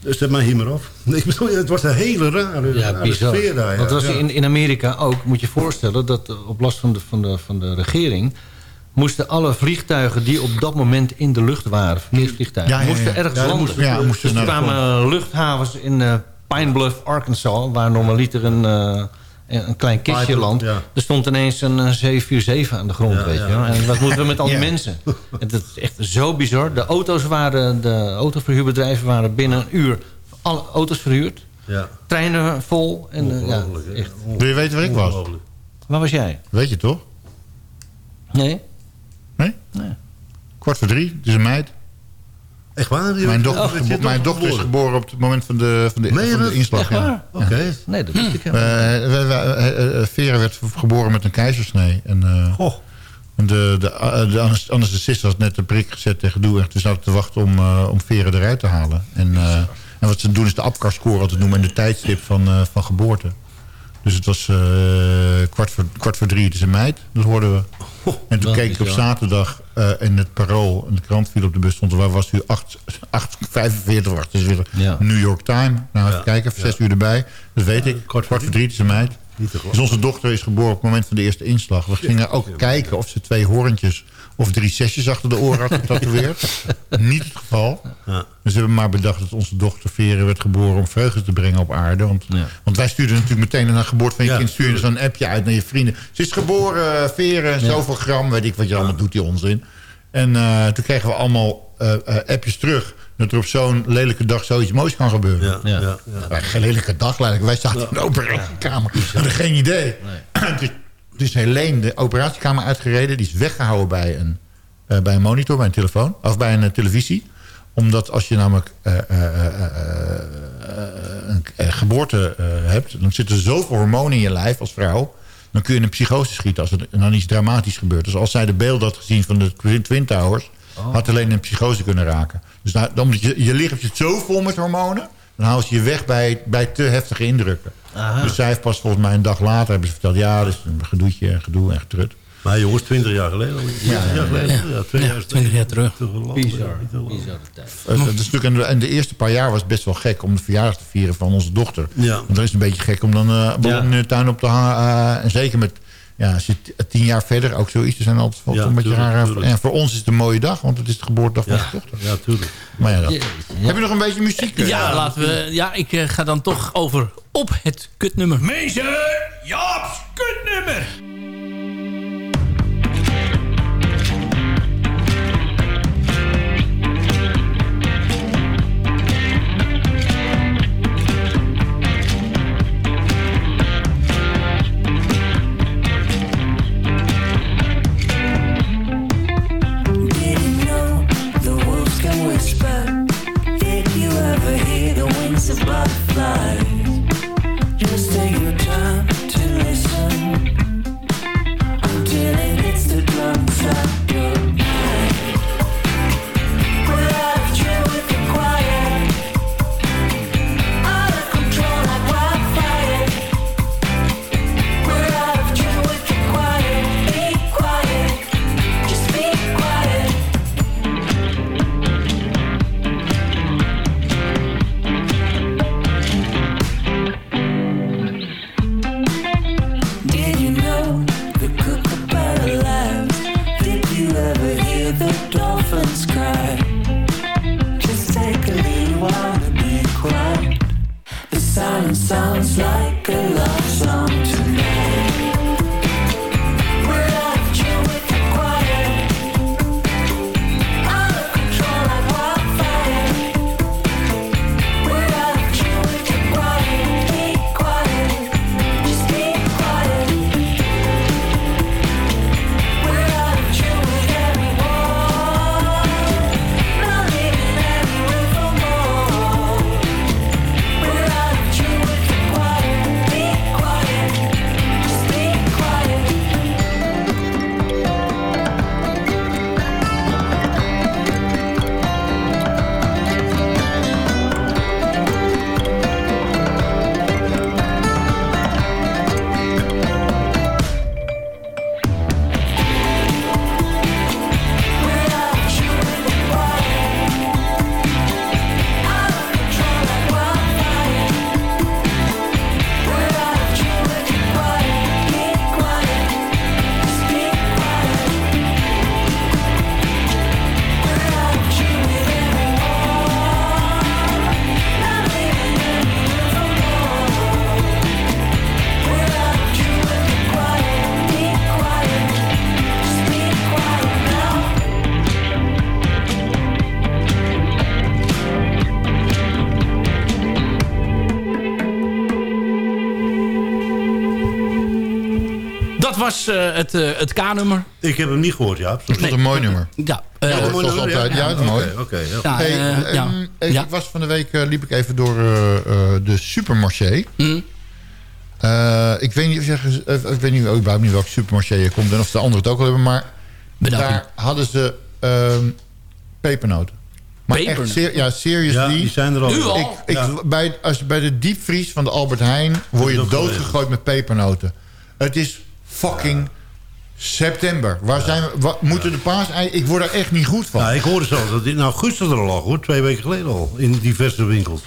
dus zet mij hier maar af. <laughs> Ik bedoel, het was een hele rare, Ja, rare sfeer daar. Ja. Want was Ja. in, in Amerika ook, moet je voorstellen... dat op last van de, van, de, van de regering... moesten alle vliegtuigen die op dat moment in de lucht waren... verkeersvliegtuigen, Ja, ja, ja. moesten ergens landen. moesten- ja, moesten dus er kwamen luchthavens in eh, Pine Bluff, Arkansas... waar normaliter een, eh, een een klein kistje landt. ja. Er stond ineens een eh, 747 aan de grond, Ja, weet ja. je wel. En wat moeten we met al die <laughs> Ja. mensen? En dat is echt zo bizar. De auto's waren, de autoverhuurbedrijven waren binnen een uur... alle auto's verhuurd. Ja. Treinen vol. En, eh, ja, echt. Wil je weten waar ik was? Waar was jij? Weet je toch? Nee? Nee? Nee. Kwart voor drie, het is een meid. Echt waar? Mijn dochter, Oh, gebo- mijn dochter is geboren? op het moment van de, van de, van de inslag. Echt ja. Oké. Nee, dat wist ik Eh, helemaal niet. eh, eh, Vera werd geboren met een keizersnee. En, eh, en de, de, de anes- anesthesist had net een prik gezet tegen doe. En toen zaten te wachten om, eh, om Vera eruit te halen. En, eh, en wat ze doen is de APCAR-score altijd noemen... en de tijdstip van, eh, van geboorte. Dus het was eh, kwart, voor, kwart voor drie, het is een meid. Dat hoorden we. En toen keek ik op zaterdag eh, in het Parool... en de krant viel op de bus, stond waar was u? 8.45 was. Dus weer Ja. New York Time. Nou, even kijken, zes uur erbij. Dat weet ik. Kwart voor drie, het is een meid. Niet te geloven. Dus onze dochter is geboren op het moment van de eerste inslag. We gingen ook kijken of ze twee hoorntjes of drie zesjes achter de oren had getatoeëerd. <laughs> Niet het geval. Ja. Dus we hebben maar bedacht dat onze dochter Veren werd geboren om vreugde te brengen op aarde. Want, want wij stuurden natuurlijk meteen na geboorte van je kind sturen zo'n appje uit naar je vrienden. Ze is geboren, eh, Veren, zoveel gram, weet ik wat je allemaal doet, die onzin. En eh, toen kregen we allemaal eh, appjes terug. Dat er op zo'n lelijke dag zoiets moois kan gebeuren. Ja, ja, ja. Geen lelijke dag. Wij zaten in de operatiekamer. We hadden geen idee. dus, <clears throat> dus Helene de operatiekamer uitgereden. Die is weggehouden bij een, eh, bij een monitor, bij een telefoon. Of bij een eh, televisie. Omdat als je namelijk eh, een geboorte hebt... dan zitten zoveel hormonen in je lijf als vrouw... dan kun je in een psychose schieten als er dan iets dramatisch gebeurt. Dus als zij de beelden had gezien van de Twin Towers... had alleen een psychose kunnen raken. Dus nou, dan, omdat je, je lichaam zit zo vol met hormonen... dan houden ze je weg bij, bij te heftige indrukken. Aha. Dus zij heeft pas volgens mij een dag later hebben ze verteld... ja, dat is een gedoetje en gedoe en getrut. Maar jongens, 20 jaar geleden. al. 20 jaar geleden. Ja, 20 jaar, 20 jaar terug. Bizar. Bizar de tijd. Het, het is natuurlijk, en de, eerste paar jaar was het best wel gek om de verjaardag te vieren van onze dochter. Ja. Want dat is een beetje gek om dan eh ballon in de tuin op te hangen. eh, en zeker met, ja, als je tien jaar verder ook zoiets. Er zijn altijd wel Ja, een beetje tuurlijk, rare. tuurlijk. En voor ons is het een mooie dag, want het is de geboortedag van Ja, dochter. ja, tuurlijk. Maar ja, dat- Ja. Heb je nog een beetje muziek? eh? Ja, laten we, ja ik eh, ga dan toch over op het kutnummer. Meester Jaap's kutnummer. Was eh, het, eh, het K-nummer. Ik heb hem niet gehoord, ja. Dat is een mooi nummer. Ja, Ja, eh, dat mooi nummer, ja. Ja, dat is mooi. Oké, ja. Hey, eh, ehm, ja. ik, ik was van de week liep ik even door eh, eh, de supermarché. Eh, ik weet niet of je, eh, ik weet niet überhaupt niet welke supermarché je komt en of de anderen het ook al hebben, maar Bedankt. daar hadden ze ehm, pepernoten. Maar Pepernoten? echt ser- ja, seriously. Ja, die zijn er al. Nu al? Ik, ik, Ja. bij, als bij de diepvries van de Albert Heijn word je doodgegooid met pepernoten. Het is fucking september. Waar zijn we? Wat, moeten de paasei? Ik word er echt niet goed van. Ja, ik hoorde zelfs dat dit in augustus er al lag, hoor. Twee weken geleden al. In diverse winkels.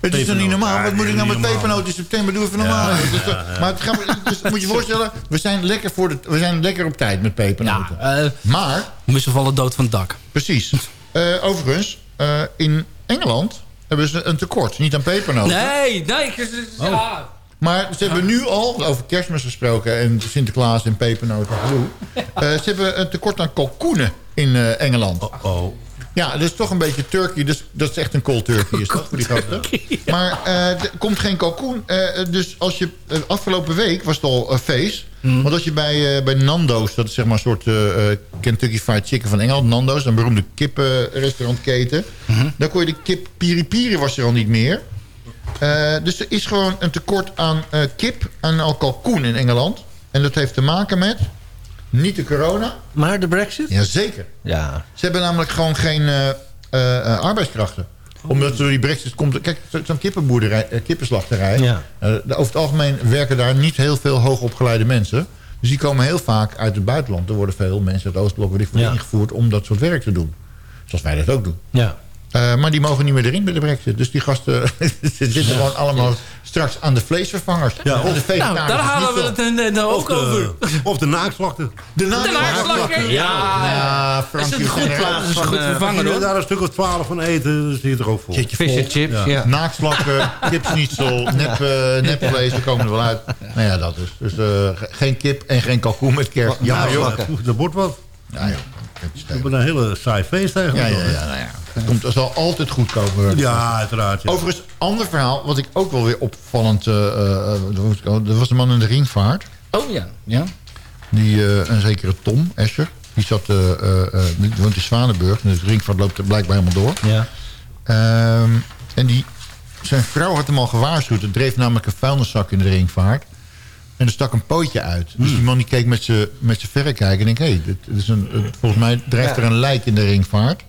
Het is toch niet normaal? Wat moet ik nou met pepernoten in september? Doe even normaal. Ja, Maar het gaat, dus, moet je je voorstellen, we zijn lekker, voor de, we zijn lekker op tijd met pepernoten. Ja, eh, Maar, Mussen vallen dood van het dak. precies. Eh, overigens, eh, in Engeland hebben ze een tekort. Niet aan pepernoten. Nee, nee. ik- Ja. Maar ze hebben nu al, over kerstmis gesproken... en Sinterklaas en pepernoten. <laughs> Eh, ze hebben een tekort aan kalkoenen in eh, Engeland. Oh. Ja, dat is toch een beetje turkey. Dus, dat is echt een cold turkey, is dat voor die gasten? Maar eh, er komt geen kalkoen. Dus als je, afgelopen week was het al een feest. Want als je bij, bij Nando's, dat is zeg maar een soort Kentucky Fried Chicken van Engeland. Nando's, een beroemde kippenrestaurantketen. Dan kon je de kip piri piri was er al niet meer. Eh, dus er is gewoon een tekort aan eh, kip en al kalkoen in Engeland. En dat heeft te maken met... Niet de corona. Maar de brexit? Jazeker. Ja. Ze hebben namelijk gewoon geen eh, arbeidskrachten. Omdat door die brexit komt... Kijk, zo- zo'n kippenboerderij, kippenslachterij... Ja. eh, over het algemeen werken daar niet heel veel hoogopgeleide mensen. Dus die komen heel vaak uit het buitenland. Er worden veel mensen uit het Oostblok Ja. ingevoerd... om dat soort werk te doen. Zoals wij dat ook doen. Ja. Eh, maar die mogen niet meer erin bij de brexit. Dus die gasten <laughs> zitten gewoon allemaal straks aan de vleesvervangers. Ja, Aan de of- Nou, daar halen we het eh, nou ook Of de, over. of de naakslachter. De naakslakker, ja. Ja, Frank is een goed plaats. Is goed Als vervangen hoor. daar een stuk of twaalf van eten, dan zit je er ook voor. Zit je Fish vol. and chips, ja. Naakslakken, kipsnietsel, <laughs> nep, eh nepvlees, daar komen er wel uit. Nou ja, dat is. Dus eh, ge- geen kip en geen kalkoen met kerst. Ja, joh. joh. Dat wordt wat. Ja, joh. We hebben een hele saai feest Ja, eigenlijk. ja, ja, nou ja. Het komt, het zal altijd goed komen. Ja, uiteraard. Ja. Overigens, ander verhaal, wat ik ook wel weer opvallend... eh, eh, eh, er was een man in de ringvaart. Oh ja. ja. Die, eh, een zekere Tom Escher. Die zat, eh, eh, eh, die woont in Zwanenburg. En de ringvaart loopt er blijkbaar helemaal door. Ja. Ehm, en die, zijn vrouw had hem al gewaarschuwd. Er dreef namelijk een vuilniszak in de ringvaart. En er stak een pootje uit. Dus die man die keek met zijn verrekijker en denk... hé, dit dit is een, volgens mij drijft er een lijk in de ringvaart.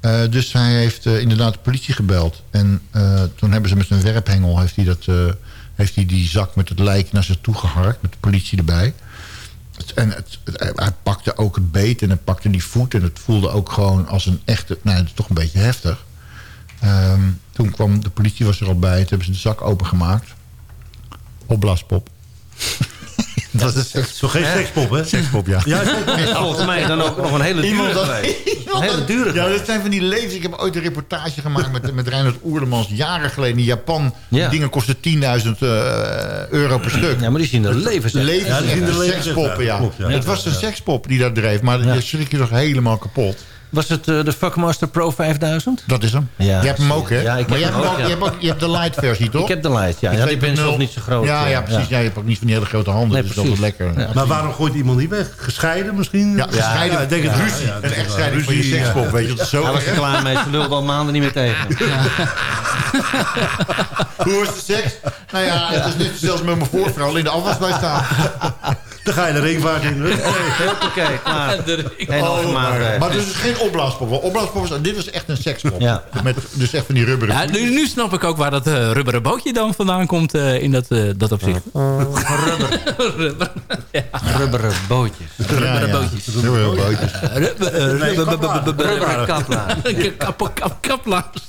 Eh, dus hij heeft eh, inderdaad de politie gebeld. En eh, toen hebben ze met zijn werphengel... heeft hij, dat, heeft hij die zak met het lijk naar zich toe geharkt... met de politie erbij. Het- en het, het- hij- hij pakte ook het beet en hij pakte die voet... en het voelde ook gewoon als een echte... nou, het is toch een beetje heftig. Ehm, toen kwam de politie was er al bij. Toen hebben ze de zak opengemaakt. Opblaaspop. Dat is een Toch geen sekspop, hè? sekspop, ja. Ja, sekspop. Is volgens mij dan ook nog een hele dure <laughs> Iemand dat, Een hele dure Ja, dat zijn van die levens. Ik heb ooit een reportage gemaakt met, met Reinhard Oerlemans... jaren geleden in Japan. Ja. Die dingen kosten 10.000 eh, euro per stuk. Ja, maar die zien er levens uit. Levens, Ja, die zien echte levens sekspoppen, ja. Het was een sekspop die dat dreef, maar Ja. je schrik je toch helemaal kapot. Was het eh, de Fuckmaster Pro 5000? Dat is hem. Ja, je hebt hem ook, hè? ja, ik maar heb hem ook, je, hebt ook, je hebt de light versie, <laughs> toch? Ik heb de light, ja. Ja die ben 2.0. zelf niet zo groot. Ja, ja, precies. Ja. je hebt ook niet van die hele grote handen, Nee, dus dat is lekker. Ja. Maar waarom gooit iemand niet weg? Gescheiden misschien? Ja, gescheiden. ik denk het ruzie. Een echtscheiding van je ruzie, ja. sekspop, weet je. Dat is zo Hij was er klaar mee. Ze lulde al maanden niet meer tegen. <laughs> Hoe is de seks? Nou ja, het is net zelfs met mijn voorvrouw in de afwas bij staan. Dan ga je de ringvaart in. hè? Oké, klaar. Eh. Maar dus het is geen opblaaspop. Want Opblaaspop dit was echt een sekspop. Ja. Met, dus echt van die rubberen. Ja, nu, nu snap ik ook waar dat eh, rubberen bootje dan vandaan komt eh, in dat, eh, dat opzicht. <laughs> Rubber. ja. Rubberen bootjes. Rubberen bootjes. Rubberen bootjes. Rubber- rubber- Rubberen kaplaar. <laughs> Kap- kap- Kaplaars.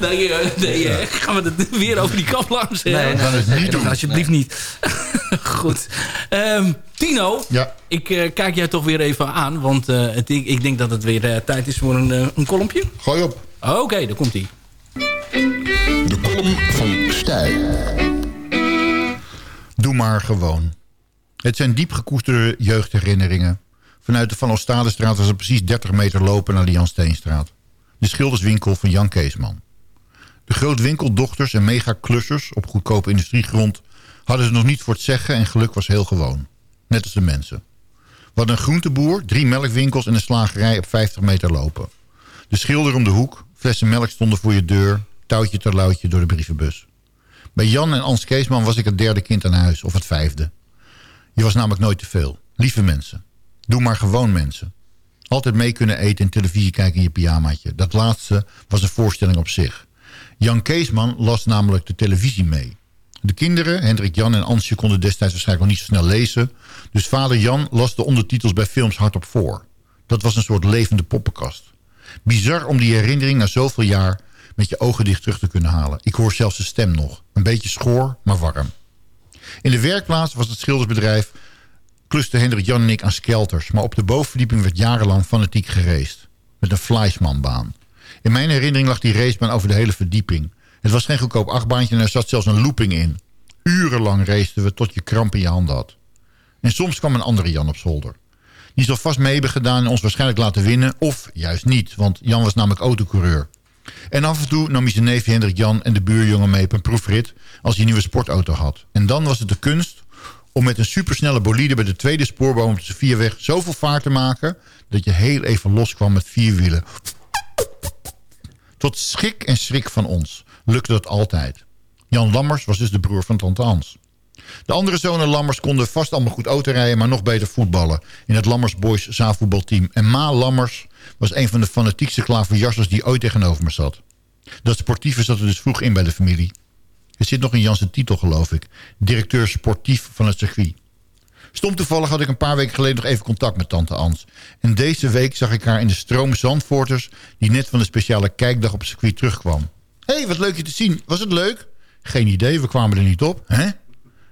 Nee, nee, eh, gaan we het weer over die kaplaars Nee, hebben? dat is Nee, toch alsjeblieft niet. <laughs> Goed. Ehm, Tino, Ja. ik eh, kijk jij toch weer even aan. Want eh, het, ik, ik denk dat het weer eh, tijd is voor een, een kolompje. Gooi op. Oké, daar komt hij. De column van Stijl. Doe maar gewoon. Het zijn diep gekoesterde jeugdherinneringen. Vanuit de Van Oostadestraat was het precies 30 meter lopen naar de Jan Steenstraat. De schilderswinkel van Jan Keesman. De grootwinkeldochters en megaklussers op goedkope industriegrond... Hadden ze nog niet voor het zeggen en geluk was heel gewoon. Net als de mensen. Hadden een groenteboer, drie melkwinkels en een slagerij op 50 meter lopen. De schilder om de hoek, flessen melk stonden voor je deur... touwtje ter luitje door de brievenbus. Bij Jan en Ans Keesman was ik het derde kind aan huis, of het vijfde. Je was namelijk nooit te veel. Lieve mensen. Doe maar gewoon mensen. Altijd mee kunnen eten en televisie kijken in je pyjamaatje. Dat laatste was een voorstelling op zich. Jan Keesman las namelijk de televisie mee. De kinderen, Hendrik Jan en Ansje, konden destijds waarschijnlijk nog niet zo snel lezen. Dus vader Jan las de ondertitels bij films hardop voor. Dat was een soort levende poppenkast. Bizar om die herinnering na zoveel jaar met je ogen dicht terug te kunnen halen. Ik hoor zelfs de stem nog. Een beetje schoor, maar warm. In de werkplaats was het schildersbedrijf... kluste Hendrik Jan en ik aan skelters... maar op de bovenverdieping werd jarenlang fanatiek gereest. Met een Fleischmanbaan. In mijn herinnering lag die racebaan over de hele verdieping. Het was geen goedkoop achtbaantje en er zat zelfs een looping in. Urenlang raceten we tot je kramp in je handen had. En soms kwam een andere Jan op zolder. Die zal vast mee hebben gedaan en ons waarschijnlijk laten winnen... of juist niet, want Jan was namelijk autocoureur. En af en toe nam hij zijn neef Hendrik Jan en de buurjongen mee op een proefrit... als hij een nieuwe sportauto had. En dan was het de kunst om met een supersnelle bolide... bij de tweede spoorboom op de zoveel vaart te maken... dat je heel even loskwam met vier wielen. Tot schrik en schrik van ons lukte dat altijd. Jan Lammers was dus de broer van tante Hans. De andere zonen Lammers konden vast allemaal goed autorijden... maar nog beter voetballen in het Lammers Boys zaalvoetbalteam. En Ma Lammers was een van de fanatiekste klaverjassers... die ooit tegenover me zat. Dat sportieve zat er dus vroeg in bij de familie. Het zit nog in Jan's titel, geloof ik. Directeur sportief van het circuit. Stom toevallig had ik een paar weken geleden nog even contact met tante Ans. En deze week zag ik haar in de stroom Zandvoorters... die net van de speciale kijkdag op het circuit terugkwam. Hé, hey, wat leuk je te zien. Was het leuk? Geen idee, we kwamen er niet op. Hè?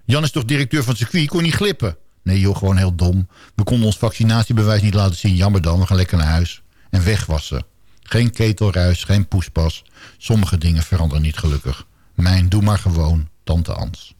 Jan is toch directeur van het circuit? Kon niet glippen? Nee joh, gewoon heel dom. We konden ons vaccinatiebewijs niet laten zien. Jammer dan, we gaan lekker naar huis. En weg. Geen ketelruis, geen poespas. Sommige dingen veranderen niet gelukkig. Mijn doe maar gewoon, tante Ans.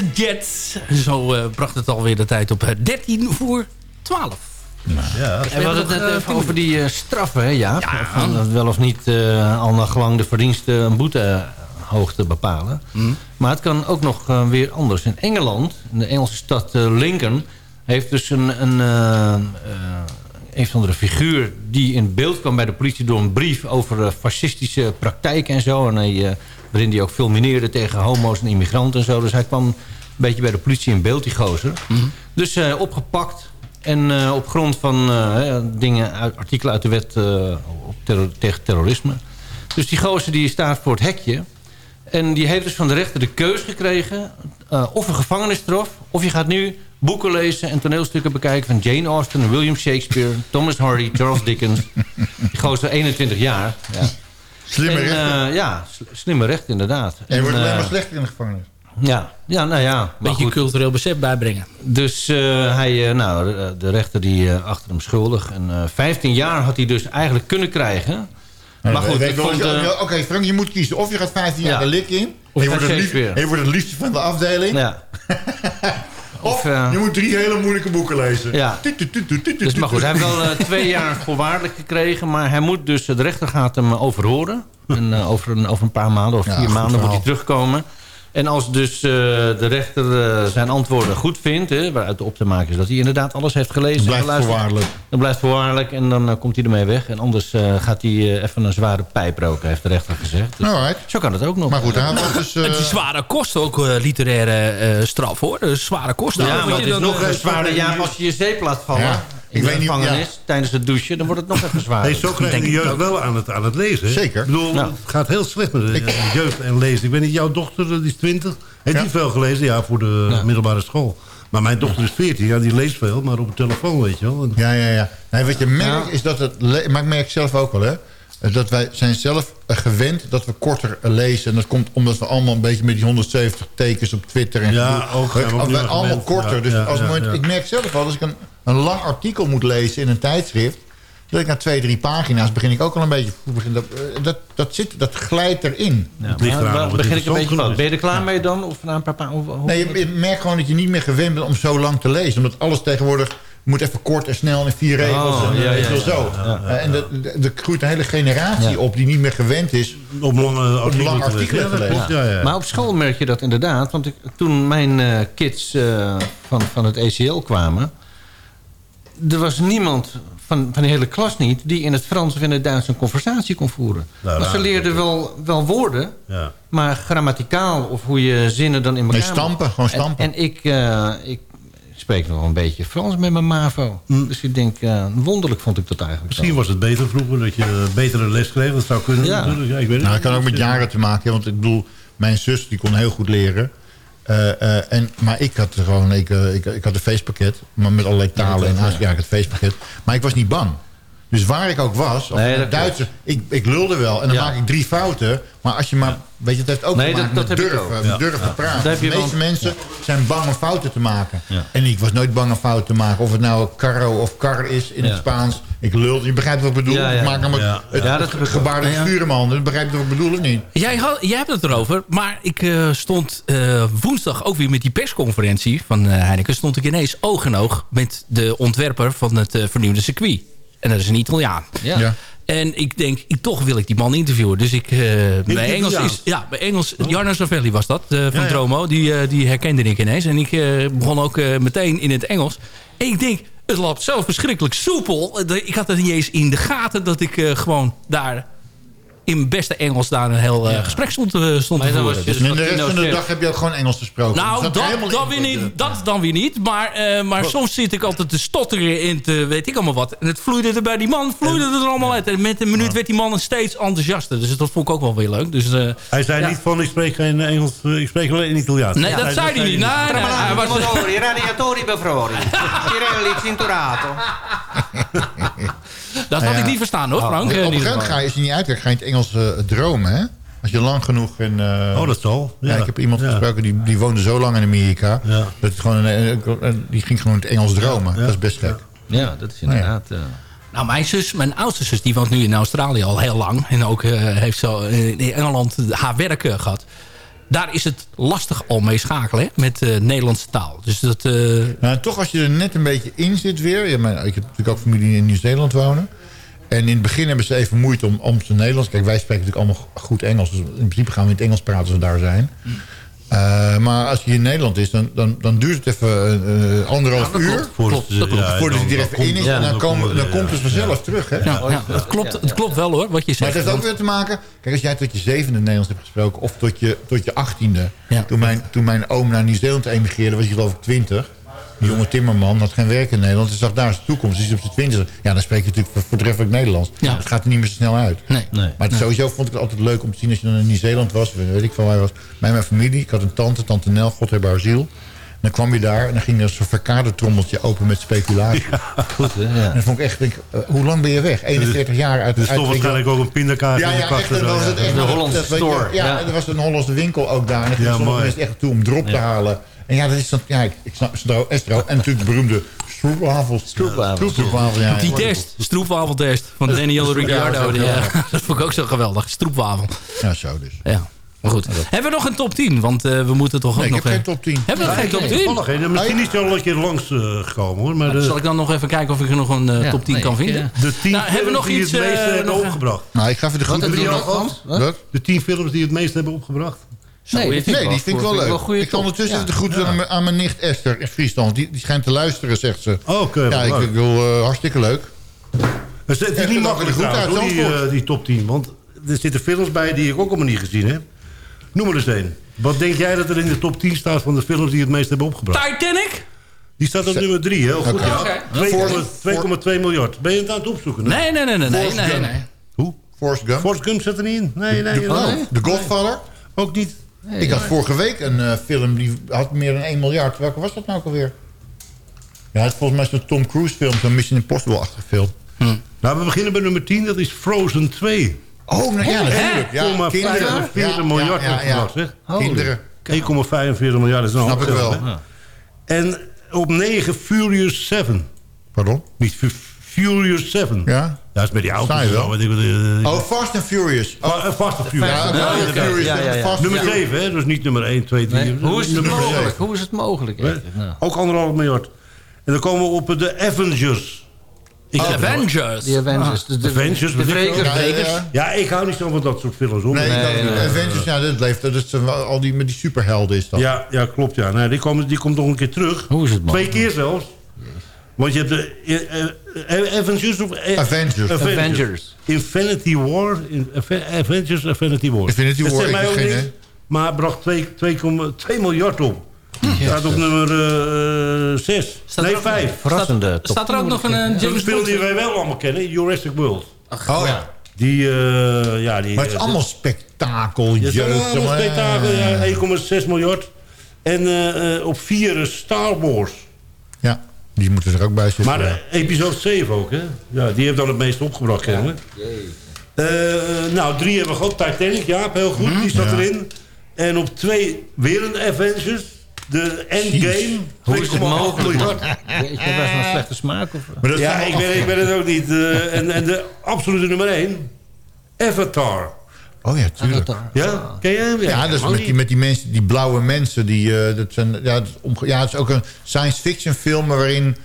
De Jet. Zo eh, bracht het alweer de tijd op eh, 13 voor 12. Ja, En we hadden het net eh, even over die eh, straffen, hè, Jaap? Ja. Van dat wel of niet eh, al naar gelang de verdiensten een boetehoogte bepalen. Hm. Maar het kan ook nog eh, weer anders. In Engeland, in de Engelse stad eh, Lincoln... heeft dus een, een, eh, eh, een of andere figuur die in beeld kwam bij de politie... door een brief over eh, fascistische praktijken en zo. En hij, eh, waarin hij ook fulmineerde tegen homo's en immigranten en zo. Dus hij kwam een beetje bij de politie in beeld, die gozer. Dus eh, opgepakt en eh, op grond van eh, dingen, uit, artikelen uit de wet op terror- tegen terrorisme. Dus die gozer die staat voor het hekje. En die heeft dus van de rechter de keus gekregen... of een gevangenisstraf... of je gaat nu boeken lezen en toneelstukken bekijken... van Jane Austen, William Shakespeare... Thomas Hardy, Charles Dickens. <laughs> Die gozer 21 jaar. Ja. Slimme En, rechter. eh, ja, sl- slimme recht inderdaad. En je wordt En, alleen maar eh, slechter in de gevangenis. ja, ja, nou ja. Beetje goed. cultureel besef bijbrengen. Dus eh, hij, nou, de, rechter die achter hem schuldig. En eh 15 jaar had hij dus eigenlijk kunnen krijgen. Maar goed, ik vond... Oké, Frank, je moet kiezen. Of je gaat 15 jaar Ja. de lik in. Of je je wordt, het liefste, Shakespeare. en je wordt het liefste van de afdeling. ja. <laughs> Of eh, je moet drie hele moeilijke boeken lezen. Ja. Dus maar goed, hij heeft wel eh, twee <laughs> jaar voorwaardelijk gekregen. Maar hij moet dus, de rechter gaat hem overhoren. En eh, over, een, over een paar maanden of Ja, vier maanden moet hij terugkomen. En als dus eh, de rechter eh, zijn antwoorden goed vindt... Hè, waaruit op te maken is dat hij inderdaad alles heeft gelezen... en Blijft geluisterd, voorwaardelijk. Dan blijft voorwaardelijk en dan eh, komt hij ermee weg. En anders eh, gaat hij eh, even een zware pijp roken, heeft de rechter gezegd. Dus. Zo kan het ook nog. Maar goed, had <laughs> dus... eh, Het is zware kosten ook, eh, literaire eh, straf hoor. Dus zware kosten. ja, maar het is dan, nog een zwaarder jaar als je je zeep laat vallen. Ja, in ik de weet niet- gevangenis ja. tijdens het douchen. Dan wordt het nog even zwaarder. Hey, zo krijg je jeugd wel aan het, aan het lezen. hè? Zeker. Ik bedoel, Ja. het gaat heel slecht met de jeugd en lezen. Ik weet niet, jouw dochter die is 20. Heeft Ja. die veel gelezen? Ja, voor de middelbare school. Maar mijn dochter is 14, ja, die leest veel, maar op de telefoon, weet je wel. En- Ja, ja, ja. Nee, wat je merkt is dat het... Maar ik merk zelf ook wel, hè. Dat wij zijn zelf eh, gewend dat we korter eh, lezen. En dat komt omdat we allemaal een beetje met die 170 tekens op Twitter... En Ja, ook, allemaal gewend. korter. Ja, dus ja, als ja, moment, ja. ik merk zelf wel, als ik een, een lang artikel moet lezen in een tijdschrift... dat ik na twee, drie pagina's begin ik ook al een beetje... begin Dat, eh, dat, dat, zit, dat glijdt erin. Ja, maar begin ik een beetje van. Ben je er klaar mee dan? Of na een paar of- Nee, je, je merkt gewoon dat je niet meer gewend bent om zo lang te lezen. Omdat alles tegenwoordig moet even kort en snel in vier regels. Oh, en, ja, ja, zo. En de- de- er groeit een hele generatie Ja. op die niet meer gewend is. Om lange artikelen lang te lezen. artikelen te lezen. klopt, ja, ja. Maar op school merk je dat inderdaad. Want ik, toen mijn eh, kids eh, van, van het ECL kwamen... er was niemand van, van die hele klas niet... die in het Frans of in het Duits een conversatie kon voeren. Nou, maar ze raar, leerden wel, wel woorden... Ja. maar grammaticaal of hoe je zinnen dan in elkaar... Nee, stampen, gewoon En- stampen. En, ik, eh, ik spreek nog een beetje Frans met mijn MAVO. Dus ik denk, eh, wonderlijk vond ik dat eigenlijk. Misschien was het beter vroeger, dat je betere les kreeg. Dat zou kunnen Ja. natuurlijk. Ja, ik weet het Nou, dat kan ook met jaren te maken hebben. Want ik bedoel, mijn zus die kon heel goed leren. Eh, eh, en, maar ik had gewoon, ik, ik, ik had een feestpakket. Maar met allerlei talen en Azië. Ja, ik had een feestpakket. Maar ik was niet bang. Dus waar ik ook was, of Nee, in dat het Duitse, ik, ik lulde wel. En dan Ja. maak ik drie fouten. Maar als je maar, weet je, het heeft ook Nee, te maken dat- dat met heb ik durven. Ja. durven Ja. praten. De meeste wel- mensen zijn bang om fouten te maken. Ja. En ik was nooit bang om fouten te maken. Of het nou carro of car is in Ja. het Spaans. Ik lulde, je begrijpt wat ik bedoel. Ja, ja. Ik maak namelijk Ja. het, Ja, ik ook. gebaar dat Ja. vuur in mijn handen. Begrijp je wat ik bedoel of niet? Jij, had- jij hebt het erover, maar ik eh, stond eh, woensdag ook weer met die persconferentie van eh, Heineken... stond ik ineens oog in oog met de ontwerper van het vernieuwde circuit. En dat is een Italiaan. Ja. Ja. En ik denk, ik, toch wil ik die man interviewen. Dus ik, eh bij Engels is, ja, bij Engels, Jarno Savelli was dat, eh, van Ja, ja. Dromo. Die, eh, die herkende ik ineens. En ik eh, begon ook eh, meteen in het Engels. En ik denk, het loopt zo verschrikkelijk soepel. Ik had het niet eens in de gaten dat ik eh, gewoon daar in beste Engels daar een heel eh, gesprek stond, eh, stond te Maar dan was voeren. Dus- En de rest van de chef. dag heb je ook gewoon Engels gesproken. nou, Dus dat, helemaal dat, in- weer niet, dat dan weer niet. Maar, eh, maar soms zit ik altijd te stotteren in te weet ik allemaal wat. En het vloeide er bij die man, vloeide er allemaal uit. En met een minuut werd die man steeds enthousiaster. Dus dat vond ik ook wel weer leuk. Dus, eh, Hij zei Ja. niet van, ik spreek geen Engels, eh, ik spreek alleen Italiaans. nee, dat zei hij niet. Nee, nee, hij was, radiatori <laughs> cinturato. Dat had Ja. ik niet verstaan hoor, Frank. Op een gegeven moment ga je, als je niet uitkijkt, ga je in het Engels eh, dromen, hè? Als je lang genoeg in... eh, Oh, dat zal. ja. Ja. ik heb iemand Ja. gesproken die, die woonde zo lang in Amerika. Ja. Dat het gewoon, een- die ging gewoon in het Engels dromen. Ja. Dat is best gek. Ja, dat is inderdaad... eh, Nou, mijn zus, mijn oudste zus, die woont nu in Australië al heel lang. En ook eh, heeft zo in Engeland haar werk eh, gehad. Daar is het lastig al mee schakelen hè, met de Nederlandse taal. Dus dat... eh, Nou, toch als je er net een beetje in zit weer. Ja, maar ik heb natuurlijk ook familie in Nieuw-Zeeland wonen. En in het begin hebben ze even moeite om, om zijn Nederlands. Kijk, wij spreken natuurlijk allemaal goed Engels. Dus in principe gaan we in het Engels praten als we daar zijn. Eh, maar als je in Nederland is, dan, dan, dan duurt het even eh, anderhalf dat uur. voordat hij er even in is. en dan, dan komen, dan komt het ja. vanzelf terug. Hè? ja, ja, het, klopt, het klopt wel hoor, wat je Maar zegt. het heeft ook weer te maken... Kijk, als jij tot je zevende Nederlands hebt gesproken... of tot je, tot je achttiende... Toen, mijn, toen mijn oom naar Nieuw-Zeeland emigreerde... was hij geloof ik twintig. Die jonge timmerman had geen werk in Nederland. Hij zag daar zijn toekomst. Dus hij is op zijn twintig. Ja, dan spreek je natuurlijk voortreffelijk Nederlands. Ja. Het gaat er niet meer zo snel uit. Nee. Maar het, sowieso vond ik het altijd leuk om te zien... als je dan in Nieuw-Zeeland was... weet ik veel waar hij was... bij mijn familie. Ik had een tante, tante Nel, God heb haar ziel. Dan kwam je daar en dan ging er zo'n verkadertrommeltje open met speculatie. Goed, hè? Ja. En dan vond ik echt, denk, eh, hoe lang ben je weg? 41 jaar uit Er stond uit- waarschijnlijk ook een pindakaart ja, in de ja, kast. echt, en dat was het echt. De Hollandse dat je, store, Ja, ja. er was een Hollandse winkel ook daar. En dan Ja, mooi. mensen echt toe om drop te halen. En ja, dat is dan, ja, ik, ik snap Estro, Estro. En natuurlijk de beroemde stroopwafels. Stroopwafels. Stroopwafels, ja. Die test, stroopwafeltest van Daniel Ricciardo. die, ja, <laughs> dat vond ik ook zo geweldig. Stroopwafel. Ja, zo dus. Ja, maar goed. Hebben we nog een top 10? Want eh, we moeten toch Nee, ook ik nog... heb geen eh, top 10. Hebben we nog geen top 10? Toevallig, hè. Misschien is hij al een keer langs eh, gekomen hoor. Maar Dan zal de, ik dan nog even kijken of ik er nog een eh, Ja, top 10 nee, kan ik, vinden. de tien Nou, hebben we nog films iets, die het meeste eh, hebben eh, opgebracht. Nou, ik ga even de nog gehad? Wat? Wat? De tien films die het meeste hebben opgebracht. Nee, Zo, die vind Nee, die vind ik wel leuk. ik top. ondertussen Ja. de groeten aan, mijn- aan mijn nicht Esther in Friesland. Die, die schijnt te luisteren, zegt ze. Oh, Oké, ja, ik, wil eh, hartstikke leuk. Het is, het is Echt niet makkelijk goed uit die, eh, die top 10. Want er zitten films bij die ik ook allemaal niet gezien heb. Noem maar eens één. Wat denk jij dat er in de top 10 staat van de films die het meest hebben opgebracht? Titanic? Die staat op nummer 3, heel goed. Ja. Oké. 2,2 miljard. Ben je het aan het opzoeken? hè? Nee, nee, nee, nee. nee, nee. Hoe? Forrest Gump. Forrest Gump zit er niet in? Nee, nee. De, nee. oh, The Godfather. Ook niet. Ik had vorige week een eh, film die had meer dan 1 miljard. Welke was dat nou ook alweer? Ja, het is volgens mij zo'n Tom Cruise film. Zo'n Mission Impossible-achtige film. Nou, we beginnen bij nummer 10. Dat is Frozen 2. Oh, nou, ja, natuurlijk. Ja, 1,45 kinderen. miljard ja, ja, ja. opgebracht, zeg. Kinderen. 1,45 miljard is een Snap ik wel. En op 9 Furious 7. Pardon? Niet Fu- Furious 7. Ja? Dat is met die auto's. Wel? ik wat, eh, Oh, Fast and Furious. Eh, Fast and Furious. Ja, Ja, Fast and inderdaad. Furious. Ja, and Nummer Furious. 7, hè? Dus niet nummer 1, 2, 3. Nee, Hoe is het nummer mogelijk? Hoe is het mogelijk? Nou. Ook anderhalf miljard. En dan komen we op de Avengers. Ik De zeg- Avengers. Die Avengers. de, de, Avengers, de wrekers. Ja, ik hou niet zo van dat soort films. Hoor. Nee, Nee, dat, nee, nee. Avengers, ja, dat leeft. Dat is eh, al die, met die superhelden is dat. Ja, ja, klopt. Ja. Nee, die, komt, die komt nog een keer terug. Hoe is het Twee keer zelfs. Want je hebt de eh, eh, Avengers of... eh, Avengers. Avengers. Infinity War. Avengers Infinity War. Infinity Dat War, ik mij geen. Maar het bracht 2,2 miljard op. Staat op nummer 6. Staat Nee, er ook- 5. Verrassende top. Staat er ook nog een eh, Een James film die Bond? wij wel allemaal kennen. Jurassic World. Oh ja. Die, eh, ja, die... Maar het is eh, allemaal spektakel, jeugd. zo'n jongen. spektakel, ja, 1,6 miljard. En eh, eh, op 4 is Star Wars. Ja, die moeten er ook bij zitten. Maar ja. eh, episode 7 ook, hè? Ja, die heeft dan het meest opgebracht, kennelijk. Eh, nou, 3 hebben we gehad. Titanic, ja, heel goed. Die staat Ja. erin. En op 2 weer een Avengers. De Endgame. Hoe is het 2,8 mogelijk? Weet je, was een slechte smaak? Of? Maar dat Ja, ik weet, ik weet het ook niet. Eh, en, en de absolute nummer 1. Avatar. Oh ja, tuurlijk. Avatar. Ja, ken jij hem? Ja, dat is met die, met die mensen, die blauwe mensen. Die, eh, dat zijn, ja, dat is omge- ja, het is ook een science fiction film... waarin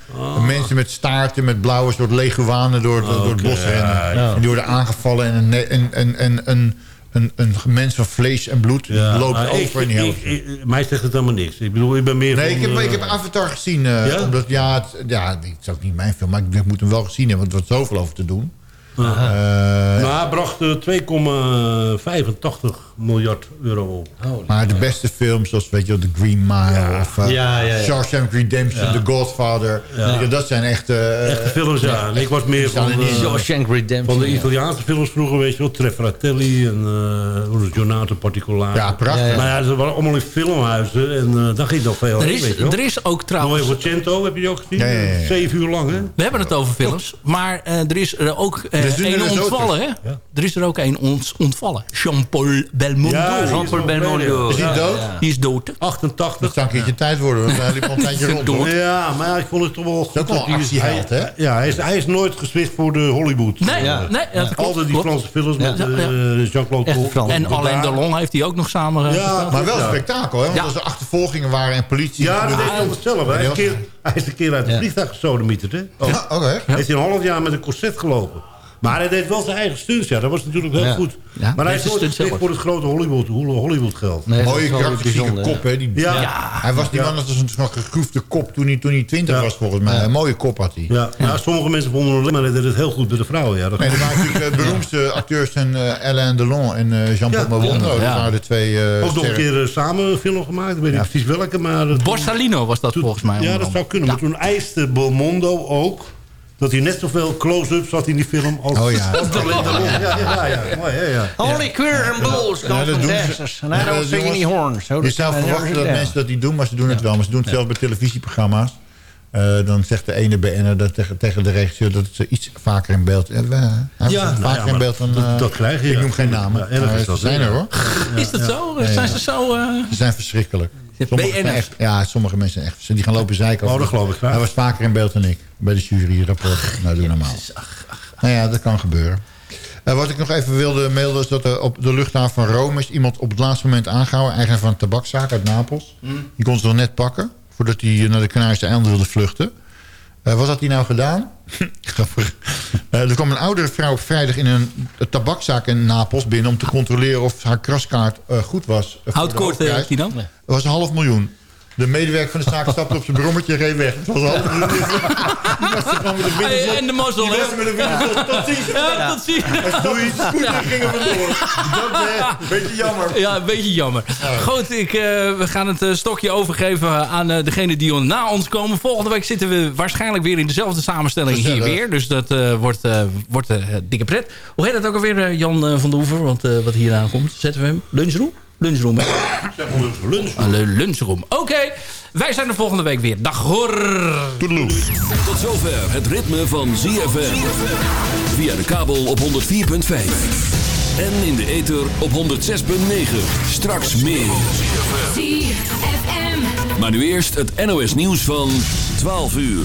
mensen met staarten, met blauwe soort leguanen... door, het- door het bos rennen. En die worden aangevallen en een, en, en, en, een, een, een mens van vlees en bloed Ja, loopt maar over in die ik, helft. ik, ik- mij zegt het helemaal niks. Ik bedoel, ik ben meer Nee, van... ik heb, eh, ik heb Avatar gezien. eh, Ja? Omdat, ja, het, ja, het is ook niet mijn film, maar ik, ik moet hem wel gezien hebben. Want er wordt zoveel over te doen. Eh, maar hij bracht eh, 2,85 miljard euro op. maar de beste films, zoals weet je, The Green Mile... of uh, Ja, ja, ja. Shawshank Redemption, The Godfather. Ja. dat zijn echt... eh, Echte films, ja. Ik was meer van, eh, Shawshank Redemption. van de ja. Italiaanse films vroeger, weet je wel. Tre Fratelli en uh, hoe is het, Giornato Particolare. Ja, prachtig. Ja, ja. Maar ja, ze waren allemaal in filmhuizen en uh, daar ging nog veel Er is, weet je wel. er is ook trouwens... Novecento heb je ook gezien? Ja, ja, ja. Zeven uur lang, hè? We hebben het over films, maar eh, er is er ook... eh, Dus er zo ontvallen, hè? Er is er ook een ons ontvallen. Jean-Paul Belmondo. Ja, is Jean-Paul Belmondo. Is hij dood? Die is dood. 88. Dat zou een keertje tijd worden, want hij liep al een <laughs> tijdje rond. hoor. Ja, maar ik vond het toch wel goed. wel dat hij- actieheld, hij- hè? Ja, hij is, hij is nooit geswicht voor de Hollywood. Nee, Eh, nee, dat klopt, Altijd die klopt. Franse films met Ja, ja. eh, Jean-Claude Van. En Damme. Alain Delon heeft hij ook nog samen Ja, gespeeld. Maar wel Ja. spektakel, hè? Want Ja. als er achtervolgingen waren en politie... Ja, dat deed hij hè. Hij is, een keer, hij is een keer uit het Ja. vliegtuig gesodemieterd, hè? Ja, oké. Hij heeft in een half jaar met een corset gelopen. Maar hij deed wel zijn eigen stunts, ja. Dat was natuurlijk heel Ja. goed. Ja, maar hij is nooit voor het grote Hollywood, Hollywood geld. Nee, Mooie karakteristieke kop, hè? Die, Ja. Hij was die Ja. man, dat was een zo'n gegroefde kop toen hij, toen hij 20 Ja. was, volgens mij. Een mooie kop had hij. Ja, ja. sommige mensen vonden hem alleen maar hij deed het heel goed bij de vrouwen. Ja, dat Nee, er waren <laughs> natuurlijk de beroemdste acteurs zijn eh, Alain Delon en eh, Jean-Paul Ja. Belmondo. Dat Ja. waren de twee eh, ook nog een keer eh, samen een film gemaakt. Ik weet niet precies welke, maar... het- Borsalino was dat volgens mij. Ja, dat zou kunnen. Maar toen eiste Belmondo ook... dat hij net zoveel close-ups had in die film als... Oh ja. <laughs> als Delon. Ja, ja, ja. Mooi, hè, ja. Only queer and bulls Ja, come from. Texas. And Ja, I dat don't sing any horns. So Je zou verwachten dat mensen dat niet doen, maar ze doen het wel. Maar ze doen het zelfs bij televisieprogramma's. Eh, dan zegt de ene BN'er dat tegen, tegen de regisseur dat ze iets vaker in beeld... Eh, hij Ja, nou vaker ja, in beeld dan... dat- eh, dat krijg je, Ik ja. noem geen namen. Ja, ze zijn er hoor. <laughs> Is dat zo? Ja, Zijn ja. ze zo... eh, Ze zijn verschrikkelijk. Sommige BN'ers. echt, ja, sommige mensen echt. Die gaan lopen zeiken. Oh, over- dat geloof ik graag. Hij was vaker in beeld dan ik. Bij de jury rapport. Nou, doe normaal. Nou ja, dat kan gebeuren. Eh, wat ik nog even wilde melden is dat er op de luchthaven van Rome... is iemand op het laatste moment aangehouden. Eigenaar van een tabakzaak uit Napels. Die kon ze nog net pakken. Voordat hij naar de Canarische eilanden wilde vluchten. Eh, wat had hij nou gedaan? <laughs> Eh, er kwam een oudere vrouw op vrijdag in een tabakzaak in Napels binnen... om te controleren of haar kraskaart eh, goed was. hoofdprijs. heeft hij dan? Dat was een half miljoen. De medewerker van de zaak stapte op zijn brommetje en reed weg. Het was half miljoen. Die was er gewoon met de. Hey, en de mazzel, Die hè? was met de binnenslot. Tot ziens. Ja, tot ziens. Hij stapte in zijn scooter en ging er vandoor. Dat is beetje jammer. Ja, een beetje jammer. Goed, ik, eh, we gaan het eh, stokje overgeven aan eh, degene die na ons komen. Volgende week zitten we waarschijnlijk weer in dezelfde samenstelling hier weer. Dus dat eh, wordt, eh, wordt eh, dikke pret. Hoe heet dat ook alweer, eh, Jan eh, van de Hoever? Want eh, wat hier aan komt, zetten we hem. Lunchroom? Lunchroom, hè? Lunch. Een le- lunchroom. Oké, wij zijn er volgende week weer. Dag hoor. Tot zover het ritme van ZFM. Via de kabel op 104.5. En in de ether op 106.9. Straks meer. ZFM. Maar nu eerst het NOS nieuws van 12 uur.